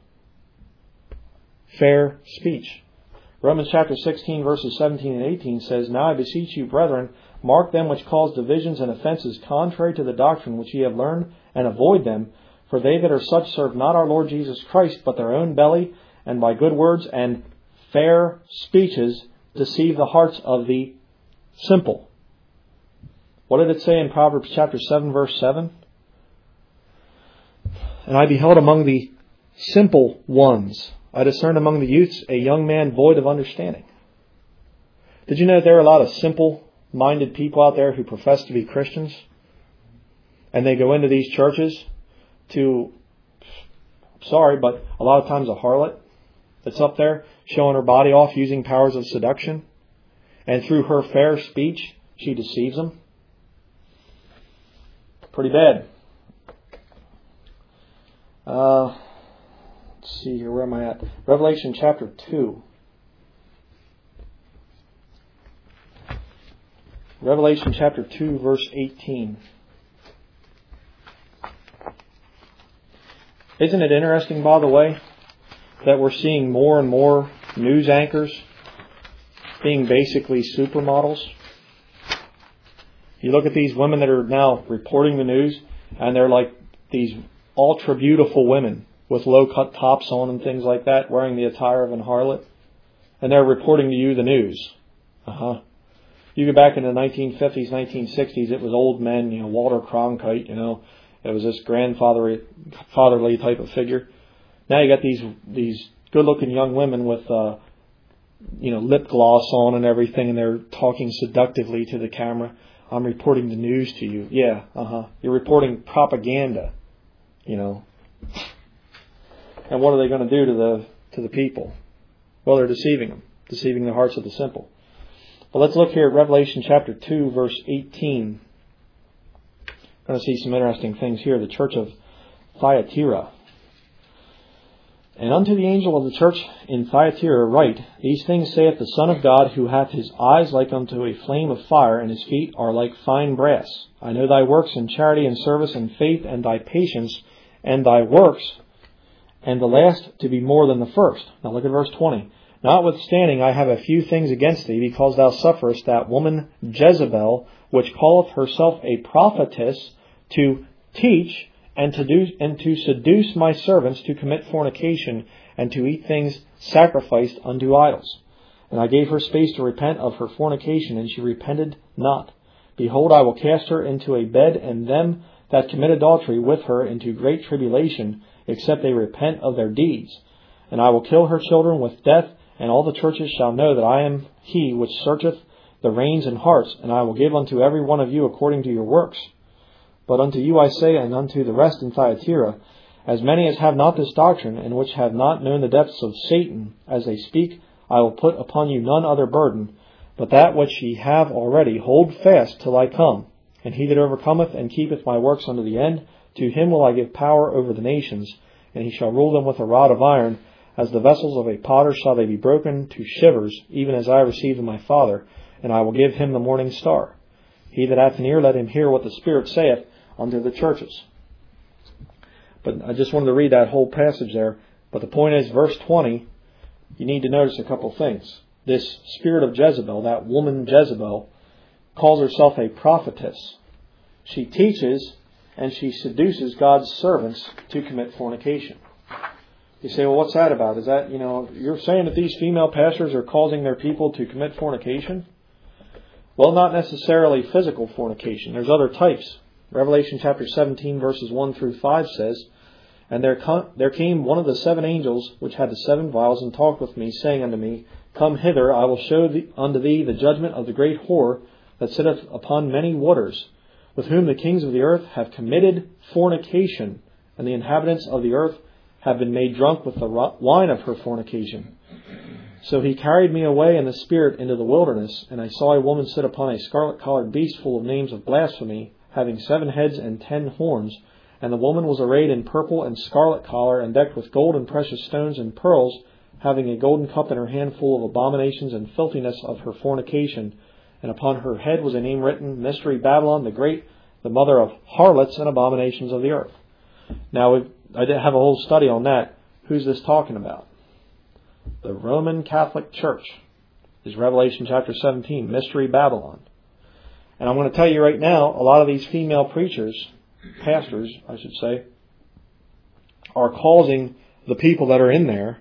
Fair speech. Romans chapter 16 verses 17 and 18 says, Now I beseech you, brethren, mark them which cause divisions and offences contrary to the doctrine which ye have learned, and avoid them, for they that are such serve not our Lord Jesus Christ, but their own belly, and by good words and fair speeches deceive the hearts of the simple. What did it say in Proverbs chapter 7, verse 7? And I beheld among the simple ones, I discerned among the youths a young man void of understanding. Did you know there are a lot of simple minded people out there who profess to be Christians? And they go into these churches to, sorry, but a lot of times a harlot that's up there showing her body off using powers of seduction. And through her fair speech, she deceives them. Pretty bad. Uh, let's see here, where am I at? Revelation chapter 2. Revelation chapter 2, verse 18. Isn't it interesting, by the way, that we're seeing more and more news anchors being basically supermodels? You look at these women that are now reporting the news, and they're like these ultra beautiful women with low cut tops on and things like that, wearing the attire of an harlot, and they're reporting to you the news. Uh huh. You go back in the 1950s, 1960s, it was old men, you know, Walter Cronkite, you know, it was this grandfatherly fatherly type of figure. Now you got these these good-looking young women with uh, you know lip gloss on and everything, and they're talking seductively to the camera. I'm reporting the news to you. Yeah, uh huh. You're reporting propaganda. You know. And what are they going to do to the to the people? Well, they're deceiving them, deceiving the hearts of the simple. But let's look here at Revelation chapter 2, verse 18 going to see some interesting things here. The church of Thyatira. And unto the angel of the church in Thyatira write, These things saith the Son of God, who hath his eyes like unto a flame of fire, and his feet are like fine brass. I know thy works and charity and service and faith and thy patience and thy works, and the last to be more than the first. Now look at verse 20. Notwithstanding, I have a few things against thee, because thou sufferest that woman Jezebel, which calleth herself a prophetess, to teach and to do and to seduce my servants to commit fornication and to eat things sacrificed unto idols. And I gave her space to repent of her fornication, and she repented not. Behold, I will cast her into a bed, and them that commit adultery with her into great tribulation, except they repent of their deeds. And I will kill her children with death, and all the churches shall know that I am he which searcheth the reins and hearts, and I will give unto every one of you according to your works. But unto you I say, and unto the rest in Thyatira, as many as have not this doctrine, and which have not known the depths of Satan, as they speak, I will put upon you none other burden, but that which ye have already, hold fast till I come. And he that overcometh and keepeth my works unto the end, to him will I give power over the nations, and he shall rule them with a rod of iron, as the vessels of a potter shall they be broken to shivers, even as I received of my Father, and I will give him the morning star. He that hath an ear, let him hear what the Spirit saith unto the churches. But I just wanted to read that whole passage there. But the point is, verse 20, you need to notice a couple things. This spirit of Jezebel, that woman Jezebel, calls herself a prophetess. She teaches and she seduces God's servants to commit fornication. You say, well, what's that about? Is that, you know, you're saying that these female pastors are causing their people to commit fornication? Well, not necessarily physical fornication. There's other types. Revelation chapter 17, verses 1 through 5 says, And there, there came one of the seven angels which had the seven vials, and talked with me, saying unto me, Come hither, I will show thee, unto thee the judgment of the great whore that sitteth upon many waters, with whom the kings of the earth have committed fornication, and the inhabitants of the earth have been made drunk with the wine of her fornication. So he carried me away in the spirit into the wilderness, and I saw a woman sit upon a scarlet colored beast full of names of blasphemy having seven heads and ten horns. And the woman was arrayed in purple and scarlet collar, and decked with gold and precious stones and pearls, having a golden cup in her hand full of abominations and filthiness of her fornication. And upon her head was a name written, Mystery Babylon the Great, the mother of harlots and abominations of the earth. Now, I did have a whole study on that. Who's this talking about? The Roman Catholic Church is Revelation chapter 17, Mystery Babylon. And I'm going to tell you right now, a lot of these female preachers, pastors, I should say, are causing the people that are in there,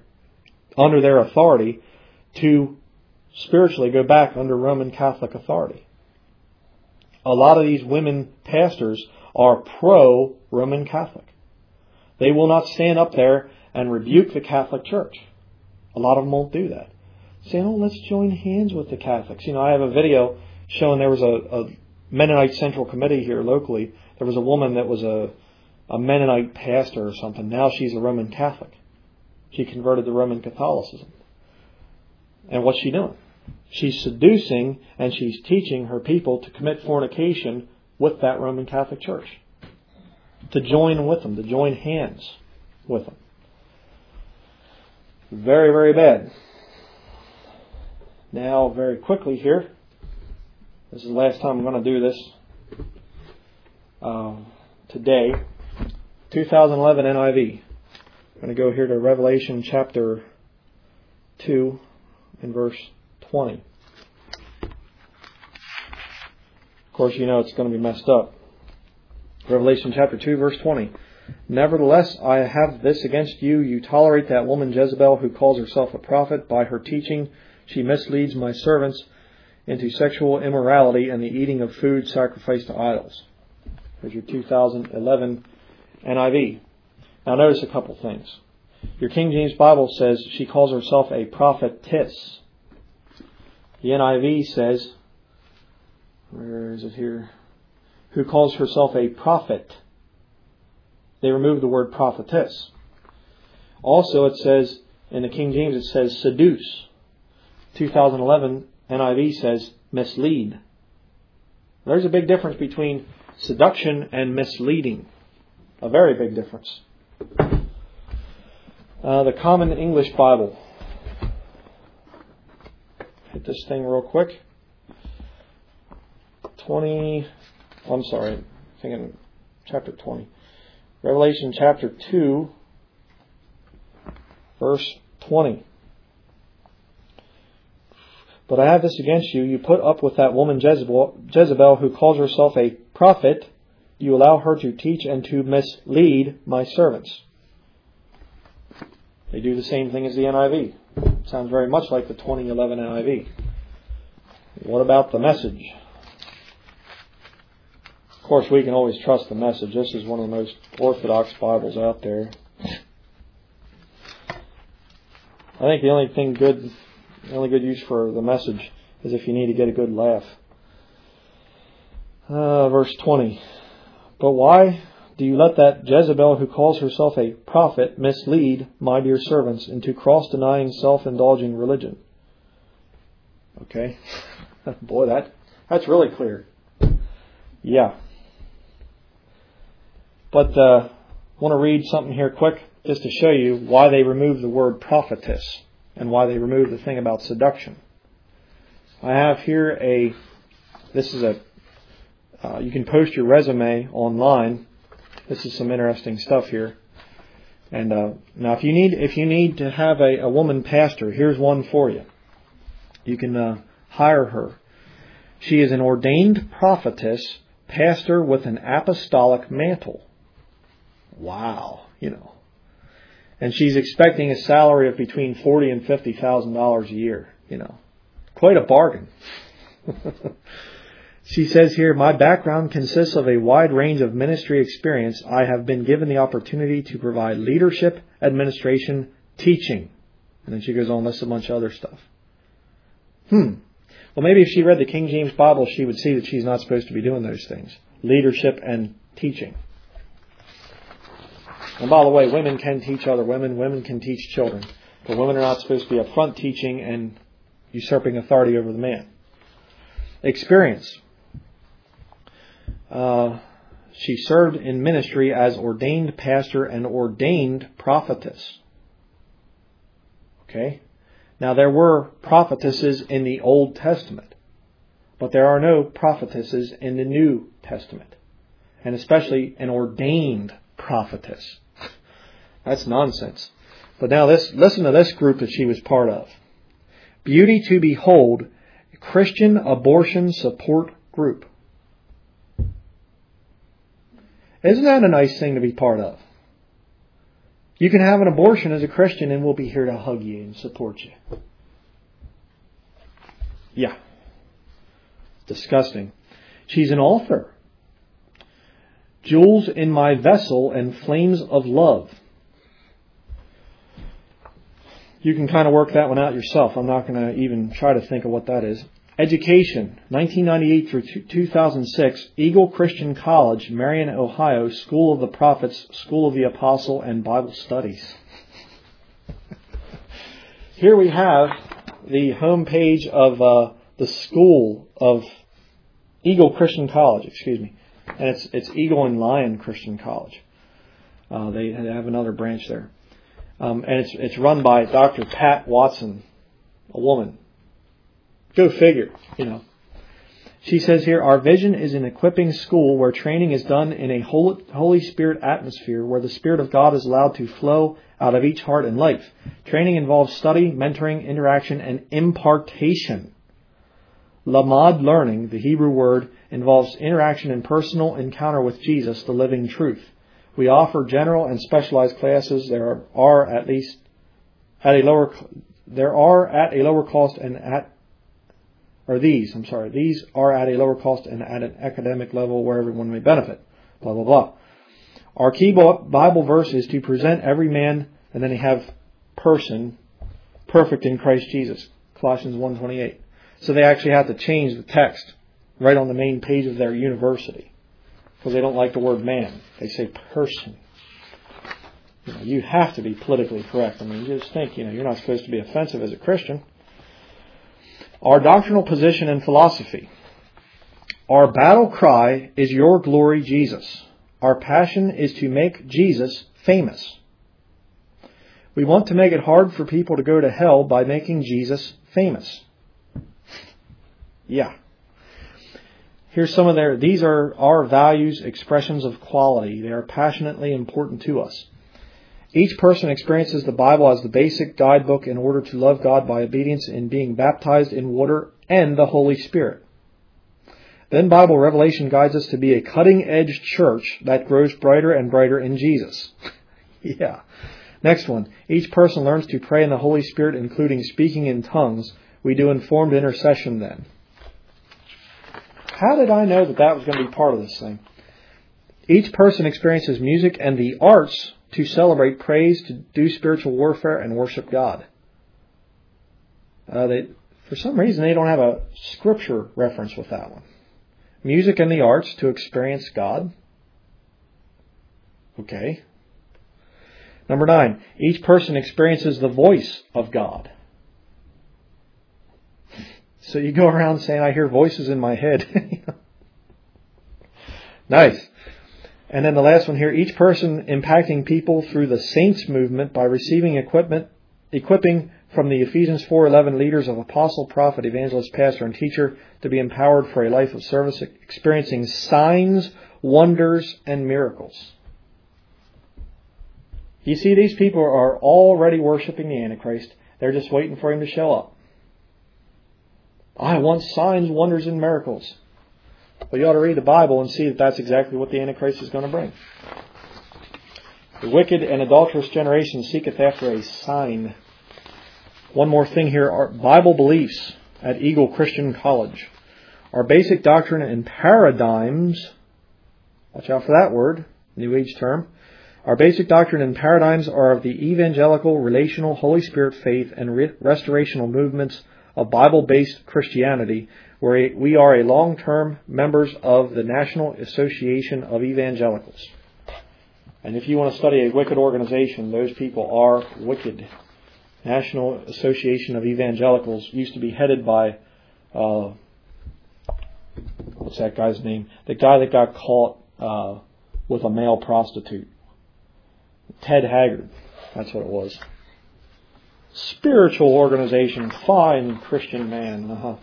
under their authority, to spiritually go back under Roman Catholic authority. A lot of these women pastors are pro Roman Catholic. They will not stand up there and rebuke the Catholic Church. A lot of them won't do that. Saying, oh, let's join hands with the Catholics. You know, I have a video showing there was a, a Mennonite Central Committee here locally. There was a woman that was a, a Mennonite pastor or something. Now she's a Roman Catholic. She converted to Roman Catholicism. And what's she doing? She's seducing and she's teaching her people to commit fornication with that Roman Catholic Church. To join with them, to join hands with them. Very, very bad. Now, very quickly here, This is the last time I'm going to do this uh, today. 2011 NIV. I'm going to go here to Revelation chapter 2 and verse 20. Of course, you know it's going to be messed up. Revelation chapter 2, verse 20. Nevertheless, I have this against you. You tolerate that woman Jezebel who calls herself a prophet. By her teaching, she misleads my servants into sexual immorality and the eating of food sacrificed to idols. Here's your 2011 NIV. Now notice a couple things. Your King James Bible says she calls herself a prophetess. The NIV says, where is it here? Who calls herself a prophet. They remove the word prophetess. Also, it says, in the King James, it says seduce. 2011 NIV says mislead. There's a big difference between seduction and misleading. A very big difference. Uh, the Common English Bible. Hit this thing real quick. 20, I'm sorry, I'm thinking chapter 20. Revelation chapter 2, verse 20. But I have this against you. You put up with that woman Jezebel, Jezebel who calls herself a prophet. You allow her to teach and to mislead my servants. They do the same thing as the NIV. It Sounds very much like the 2011 NIV. What about the message? Of course, we can always trust the message. This is one of the most orthodox Bibles out there. I think the only thing good the only good use for the message is if you need to get a good laugh. Uh, verse 20. But why do you let that Jezebel who calls herself a prophet mislead my dear servants into cross denying, self indulging religion? Okay. Boy, that, that's really clear. Yeah. But uh, I want to read something here quick just to show you why they removed the word prophetess and why they removed the thing about seduction. I have here a, this is a, uh, you can post your resume online. This is some interesting stuff here. And uh, now, if you need if you need to have a, a woman pastor, here's one for you. You can uh, hire her. She is an ordained prophetess, pastor with an apostolic mantle. Wow, you know and she's expecting a salary of between forty and fifty thousand dollars a year. You know, quite a bargain. she says here, my background consists of a wide range of ministry experience. I have been given the opportunity to provide leadership, administration, teaching, and then she goes on lists a bunch of other stuff. Hmm. Well, maybe if she read the King James Bible, she would see that she's not supposed to be doing those things leadership and teaching. And by the way, women can teach other women, women can teach children. But women are not supposed to be up front teaching and usurping authority over the man. Experience. Uh, she served in ministry as ordained pastor and ordained prophetess. Okay? Now there were prophetesses in the Old Testament, but there are no prophetesses in the New Testament, and especially an ordained prophetess. That's nonsense. But now this, listen to this group that she was part of. Beauty to Behold, Christian Abortion Support Group. Isn't that a nice thing to be part of? You can have an abortion as a Christian and we'll be here to hug you and support you. Yeah. Disgusting. She's an author. Jewels in my vessel and flames of love you can kind of work that one out yourself. I'm not going to even try to think of what that is. Education, 1998 through 2006, Eagle Christian College, Marion, Ohio, School of the Prophets, School of the Apostle, and Bible Studies. Here we have the home page of uh, the School of Eagle Christian College, excuse me, and it's it's Eagle and Lion Christian College. Uh, they have another branch there. Um, and it's, it's run by Dr. Pat Watson, a woman. Go figure, you know. She says here, our vision is an equipping school where training is done in a Holy Spirit atmosphere where the Spirit of God is allowed to flow out of each heart and life. Training involves study, mentoring, interaction, and impartation. Lamad learning, the Hebrew word, involves interaction and personal encounter with Jesus, the living truth. We offer general and specialized classes. There are at least at a lower there are at a lower cost and at or these, I'm sorry, these are at a lower cost and at an academic level where everyone may benefit. Blah blah blah. Our key Bible verse is to present every man, and then have person perfect in Christ Jesus. Colossians 1:28. So they actually have to change the text right on the main page of their university because they don't like the word man. They say person. You, know, you have to be politically correct. I mean, you just think, you know, you're not supposed to be offensive as a Christian. Our doctrinal position and philosophy. Our battle cry is your glory, Jesus. Our passion is to make Jesus famous. We want to make it hard for people to go to hell by making Jesus famous. Yeah. Here's some of their, these are our values, expressions of quality. They are passionately important to us. Each person experiences the Bible as the basic guidebook in order to love God by obedience in being baptized in water and the Holy Spirit. Then Bible revelation guides us to be a cutting edge church that grows brighter and brighter in Jesus. yeah. Next one. Each person learns to pray in the Holy Spirit, including speaking in tongues. We do informed intercession then. How did I know that that was going to be part of this thing? Each person experiences music and the arts to celebrate praise, to do spiritual warfare, and worship God. Uh, they, for some reason, they don't have a scripture reference with that one. Music and the arts to experience God. Okay. Number nine, each person experiences the voice of God. So you go around saying, I hear voices in my head. nice. And then the last one here, each person impacting people through the saints movement by receiving equipment, equipping from the Ephesians 4:11 leaders of apostle, prophet, evangelist, pastor, and teacher to be empowered for a life of service, experiencing signs, wonders, and miracles. You see, these people are already worshiping the Antichrist. They're just waiting for him to show up. I want signs, wonders, and miracles. But you ought to read the Bible and see that that's exactly what the Antichrist is going to bring. The wicked and adulterous generation seeketh after a sign. One more thing here our Bible beliefs at Eagle Christian College. Our basic doctrine and paradigms, watch out for that word, New Age term. Our basic doctrine and paradigms are of the evangelical, relational, Holy Spirit faith and re- restorational movements of Bible based Christianity, where we are a long term members of the National Association of Evangelicals. And if you want to study a wicked organization, those people are wicked. National Association of Evangelicals used to be headed by, uh, what's that guy's name? The guy that got caught uh, with a male prostitute. Ted Haggard. That's what it was spiritual organization, fine Christian man. Uh-huh.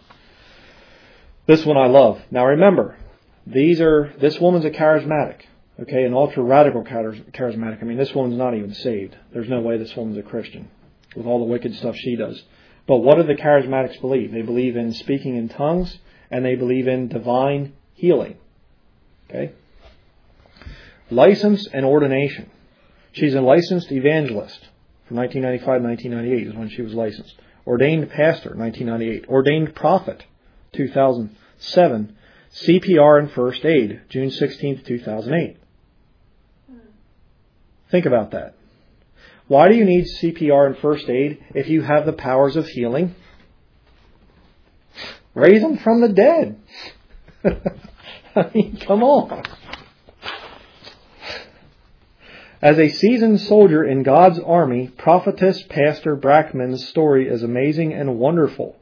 This one I love. Now remember, these are this woman's a charismatic, okay, an ultra radical charismatic. I mean, this woman's not even saved. There's no way this woman's a Christian with all the wicked stuff she does. But what do the charismatics believe? They believe in speaking in tongues and they believe in divine healing. Okay? License and ordination. She's a licensed evangelist. From 1995 1998 is when she was licensed. Ordained pastor, 1998. Ordained prophet, 2007. CPR and first aid, June 16, 2008. Think about that. Why do you need CPR and first aid if you have the powers of healing? Raise them from the dead. I mean, come on. As a seasoned soldier in God's army, prophetess Pastor Brackman's story is amazing and wonderful.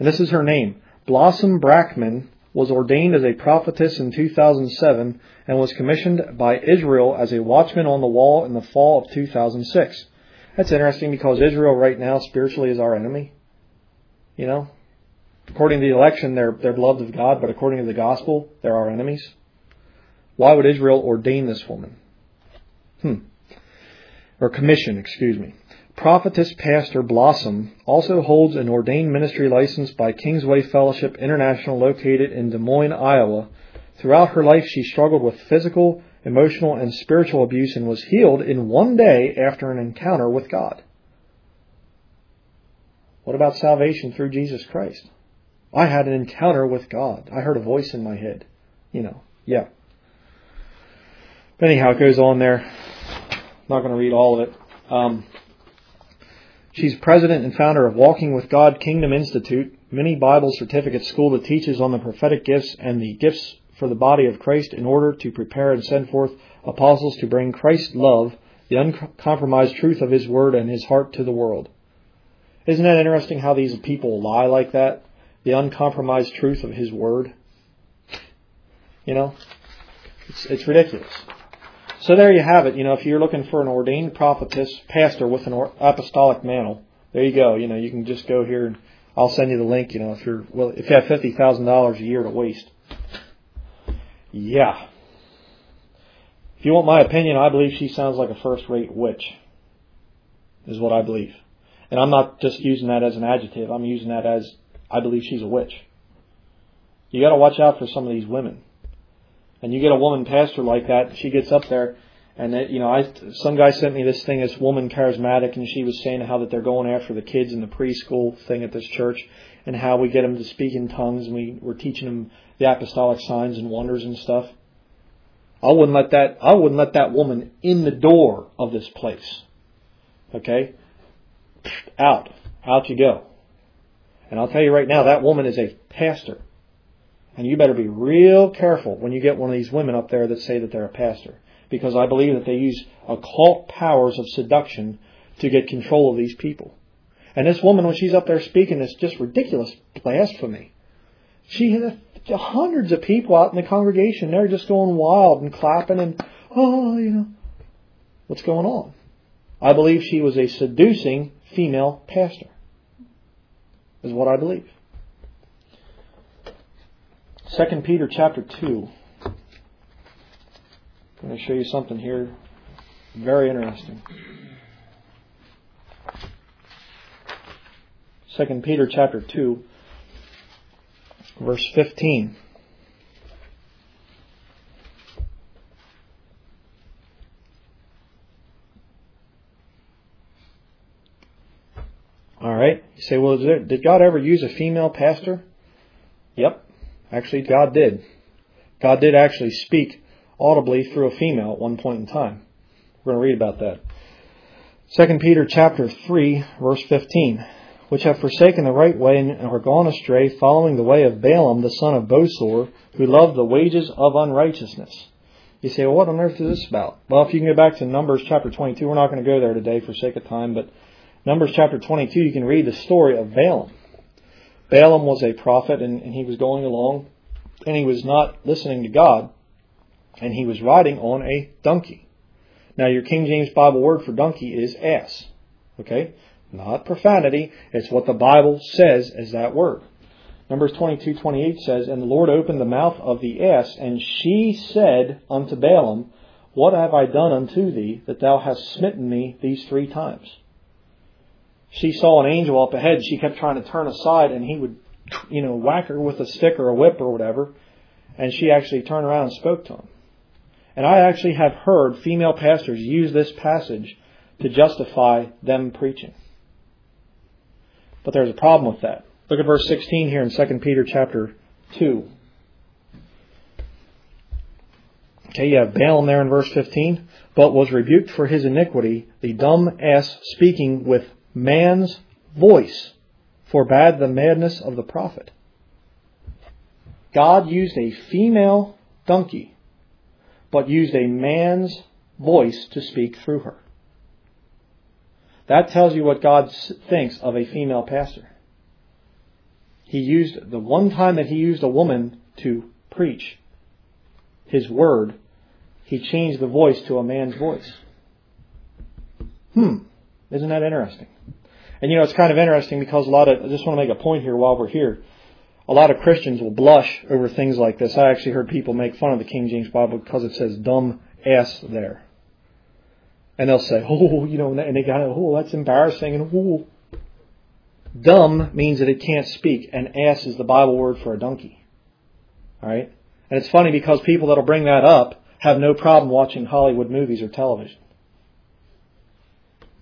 And this is her name. Blossom Brackman was ordained as a prophetess in 2007 and was commissioned by Israel as a watchman on the wall in the fall of 2006. That's interesting because Israel right now spiritually is our enemy. You know? According to the election, they're, they're beloved of God, but according to the gospel, they're our enemies. Why would Israel ordain this woman? Hmm. Or commission, excuse me. Prophetess Pastor Blossom also holds an ordained ministry license by Kingsway Fellowship International located in Des Moines, Iowa. Throughout her life, she struggled with physical, emotional, and spiritual abuse and was healed in one day after an encounter with God. What about salvation through Jesus Christ? I had an encounter with God. I heard a voice in my head. You know, yeah. But anyhow, it goes on there. I'm not going to read all of it. Um, she's president and founder of Walking with God Kingdom Institute, mini Bible certificate school that teaches on the prophetic gifts and the gifts for the body of Christ in order to prepare and send forth apostles to bring Christ's love, the uncompromised truth of His Word and His heart to the world. Isn't that interesting how these people lie like that? The uncompromised truth of His Word. You know, it's, it's ridiculous. So there you have it. You know, if you're looking for an ordained prophetess, pastor with an apostolic mantle, there you go. You know, you can just go here and I'll send you the link. You know, if you're well, if you have fifty thousand dollars a year to waste. Yeah. If you want my opinion, I believe she sounds like a first-rate witch. Is what I believe. And I'm not just using that as an adjective. I'm using that as I believe she's a witch. You got to watch out for some of these women. And you get a woman pastor like that, she gets up there, and that, you know, I some guy sent me this thing, this woman charismatic, and she was saying how that they're going after the kids in the preschool thing at this church, and how we get them to speak in tongues, and we we're teaching them the apostolic signs and wonders and stuff. I wouldn't let that I wouldn't let that woman in the door of this place. Okay? Out. Out you go. And I'll tell you right now, that woman is a pastor. And you better be real careful when you get one of these women up there that say that they're a pastor. Because I believe that they use occult powers of seduction to get control of these people. And this woman, when she's up there speaking, is just ridiculous blasphemy. She had hundreds of people out in the congregation. They're just going wild and clapping and, oh, you know. What's going on? I believe she was a seducing female pastor, is what I believe. 2 Peter chapter 2. I'm going to show you something here very interesting. 2 Peter chapter 2 verse 15. All right. You say, well, there, did God ever use a female pastor? Yep. Actually, God did. God did actually speak audibly through a female at one point in time. We're going to read about that. 2 Peter chapter 3 verse 15 which have forsaken the right way and are gone astray, following the way of Balaam the son of Bosor, who loved the wages of unrighteousness. You say, well, what on earth is this about? Well, if you can go back to Numbers chapter 22, we're not going to go there today for sake of time, but Numbers chapter 22, you can read the story of Balaam. Balaam was a prophet, and, and he was going along, and he was not listening to God, and he was riding on a donkey. Now, your King James Bible word for donkey is ass. Okay? Not profanity. It's what the Bible says as that word. Numbers 22, 28 says, And the Lord opened the mouth of the ass, and she said unto Balaam, What have I done unto thee, that thou hast smitten me these three times? She saw an angel up ahead. She kept trying to turn aside, and he would, you know, whack her with a stick or a whip or whatever. And she actually turned around and spoke to him. And I actually have heard female pastors use this passage to justify them preaching. But there's a problem with that. Look at verse 16 here in 2 Peter chapter 2. Okay, you have Balaam there in verse 15. But was rebuked for his iniquity, the dumb ass speaking with man's voice forbade the madness of the prophet. God used a female donkey, but used a man's voice to speak through her. That tells you what God thinks of a female pastor. He used the one time that he used a woman to preach his word, he changed the voice to a man's voice. Hmm. Isn't that interesting? And you know, it's kind of interesting because a lot of, I just want to make a point here while we're here. a lot of Christians will blush over things like this. I actually heard people make fun of the King James Bible because it says dumb ass there. And they'll say, oh, you know, and they got, oh, that's embarrassing, and oh. Dumb means that it can't speak, and ass is the Bible word for a donkey. Alright? And it's funny because people that'll bring that up have no problem watching Hollywood movies or television.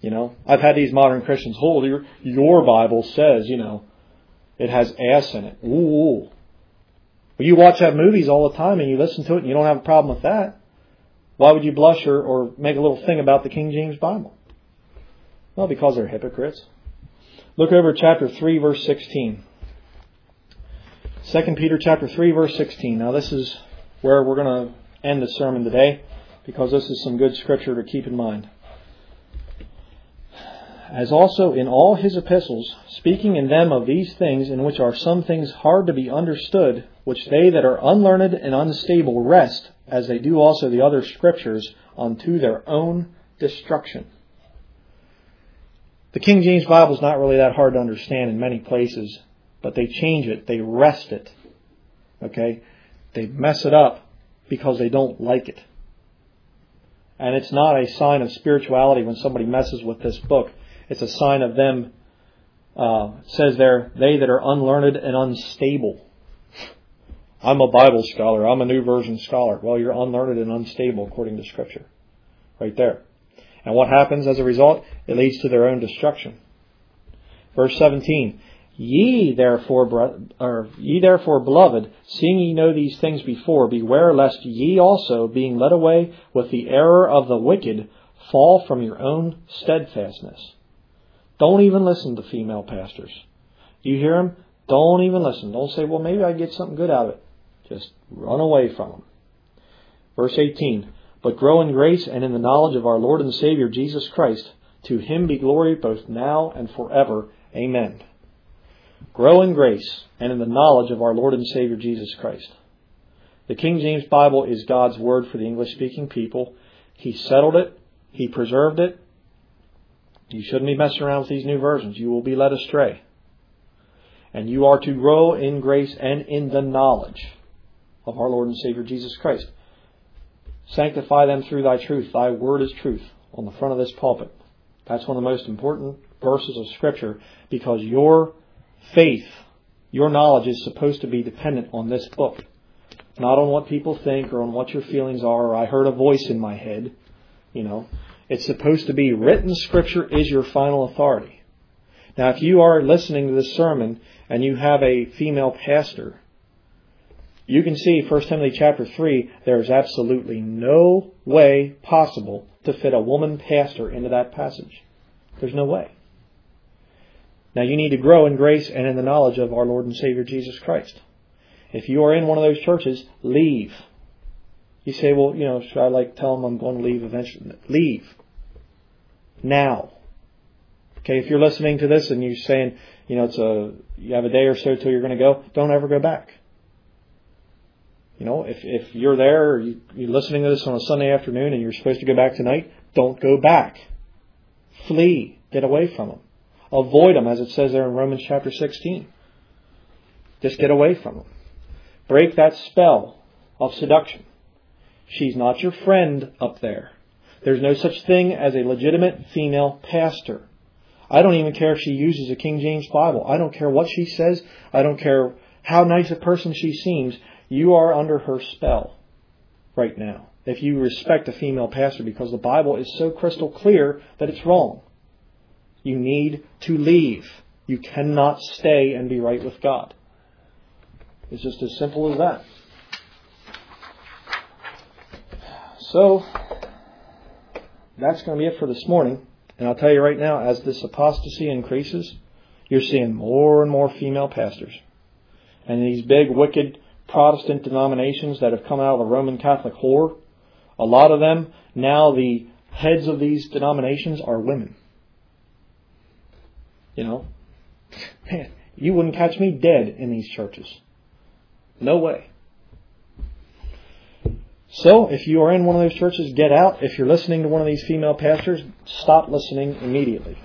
You know, I've had these modern Christians hold your, your Bible says, you know, it has ass in it. Ooh. Well, you watch that movies all the time and you listen to it and you don't have a problem with that. Why would you blush or, or make a little thing about the King James Bible? Well, because they're hypocrites. Look over chapter 3, verse 16. 2 Peter chapter 3, verse 16. Now, this is where we're going to end the sermon today because this is some good scripture to keep in mind as also in all his epistles, speaking in them of these things, in which are some things hard to be understood, which they that are unlearned and unstable wrest, as they do also the other scriptures, unto their own destruction. The King James Bible is not really that hard to understand in many places, but they change it, they wrest it. Okay? They mess it up because they don't like it. And it's not a sign of spirituality when somebody messes with this book it's a sign of them, uh, says there, they that are unlearned and unstable. I'm a Bible scholar. I'm a New Version scholar. Well, you're unlearned and unstable according to Scripture. Right there. And what happens as a result? It leads to their own destruction. Verse 17. Ye therefore, or ye therefore, beloved, seeing ye know these things before, beware lest ye also, being led away with the error of the wicked, fall from your own steadfastness. Don't even listen to female pastors. You hear them? Don't even listen. Don't say, well, maybe I get something good out of it. Just run away from them. Verse 18. But grow in grace and in the knowledge of our Lord and Savior Jesus Christ. To him be glory both now and forever. Amen. Grow in grace and in the knowledge of our Lord and Savior Jesus Christ. The King James Bible is God's word for the English speaking people. He settled it. He preserved it. You shouldn't be messing around with these new versions. You will be led astray. And you are to grow in grace and in the knowledge of our Lord and Savior Jesus Christ. Sanctify them through thy truth. Thy word is truth on the front of this pulpit. That's one of the most important verses of Scripture because your faith, your knowledge is supposed to be dependent on this book. Not on what people think or on what your feelings are or I heard a voice in my head. You know, it's supposed to be written scripture is your final authority. Now, if you are listening to this sermon and you have a female pastor, you can see 1 Timothy chapter 3, there is absolutely no way possible to fit a woman pastor into that passage. There's no way. Now you need to grow in grace and in the knowledge of our Lord and Savior Jesus Christ. If you are in one of those churches, leave. You say, well, you know, should I like tell them I'm going to leave eventually? Leave. Now. Okay, if you're listening to this and you're saying, you know, it's a, you have a day or so till you're going to go, don't ever go back. You know, if, if you're there or you, you're listening to this on a Sunday afternoon and you're supposed to go back tonight, don't go back. Flee. Get away from them. Avoid them, as it says there in Romans chapter 16. Just get away from them. Break that spell of seduction. She's not your friend up there. There's no such thing as a legitimate female pastor. I don't even care if she uses a King James Bible. I don't care what she says. I don't care how nice a person she seems. You are under her spell right now. If you respect a female pastor because the Bible is so crystal clear that it's wrong. You need to leave. You cannot stay and be right with God. It's just as simple as that. So, that's going to be it for this morning. And I'll tell you right now, as this apostasy increases, you're seeing more and more female pastors. And these big, wicked Protestant denominations that have come out of the Roman Catholic whore, a lot of them, now the heads of these denominations are women. You know, man, you wouldn't catch me dead in these churches. No way. So, if you are in one of those churches, get out. If you're listening to one of these female pastors, stop listening immediately.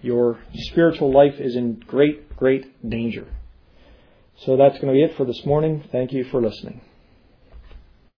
Your spiritual life is in great, great danger. So that's going to be it for this morning. Thank you for listening.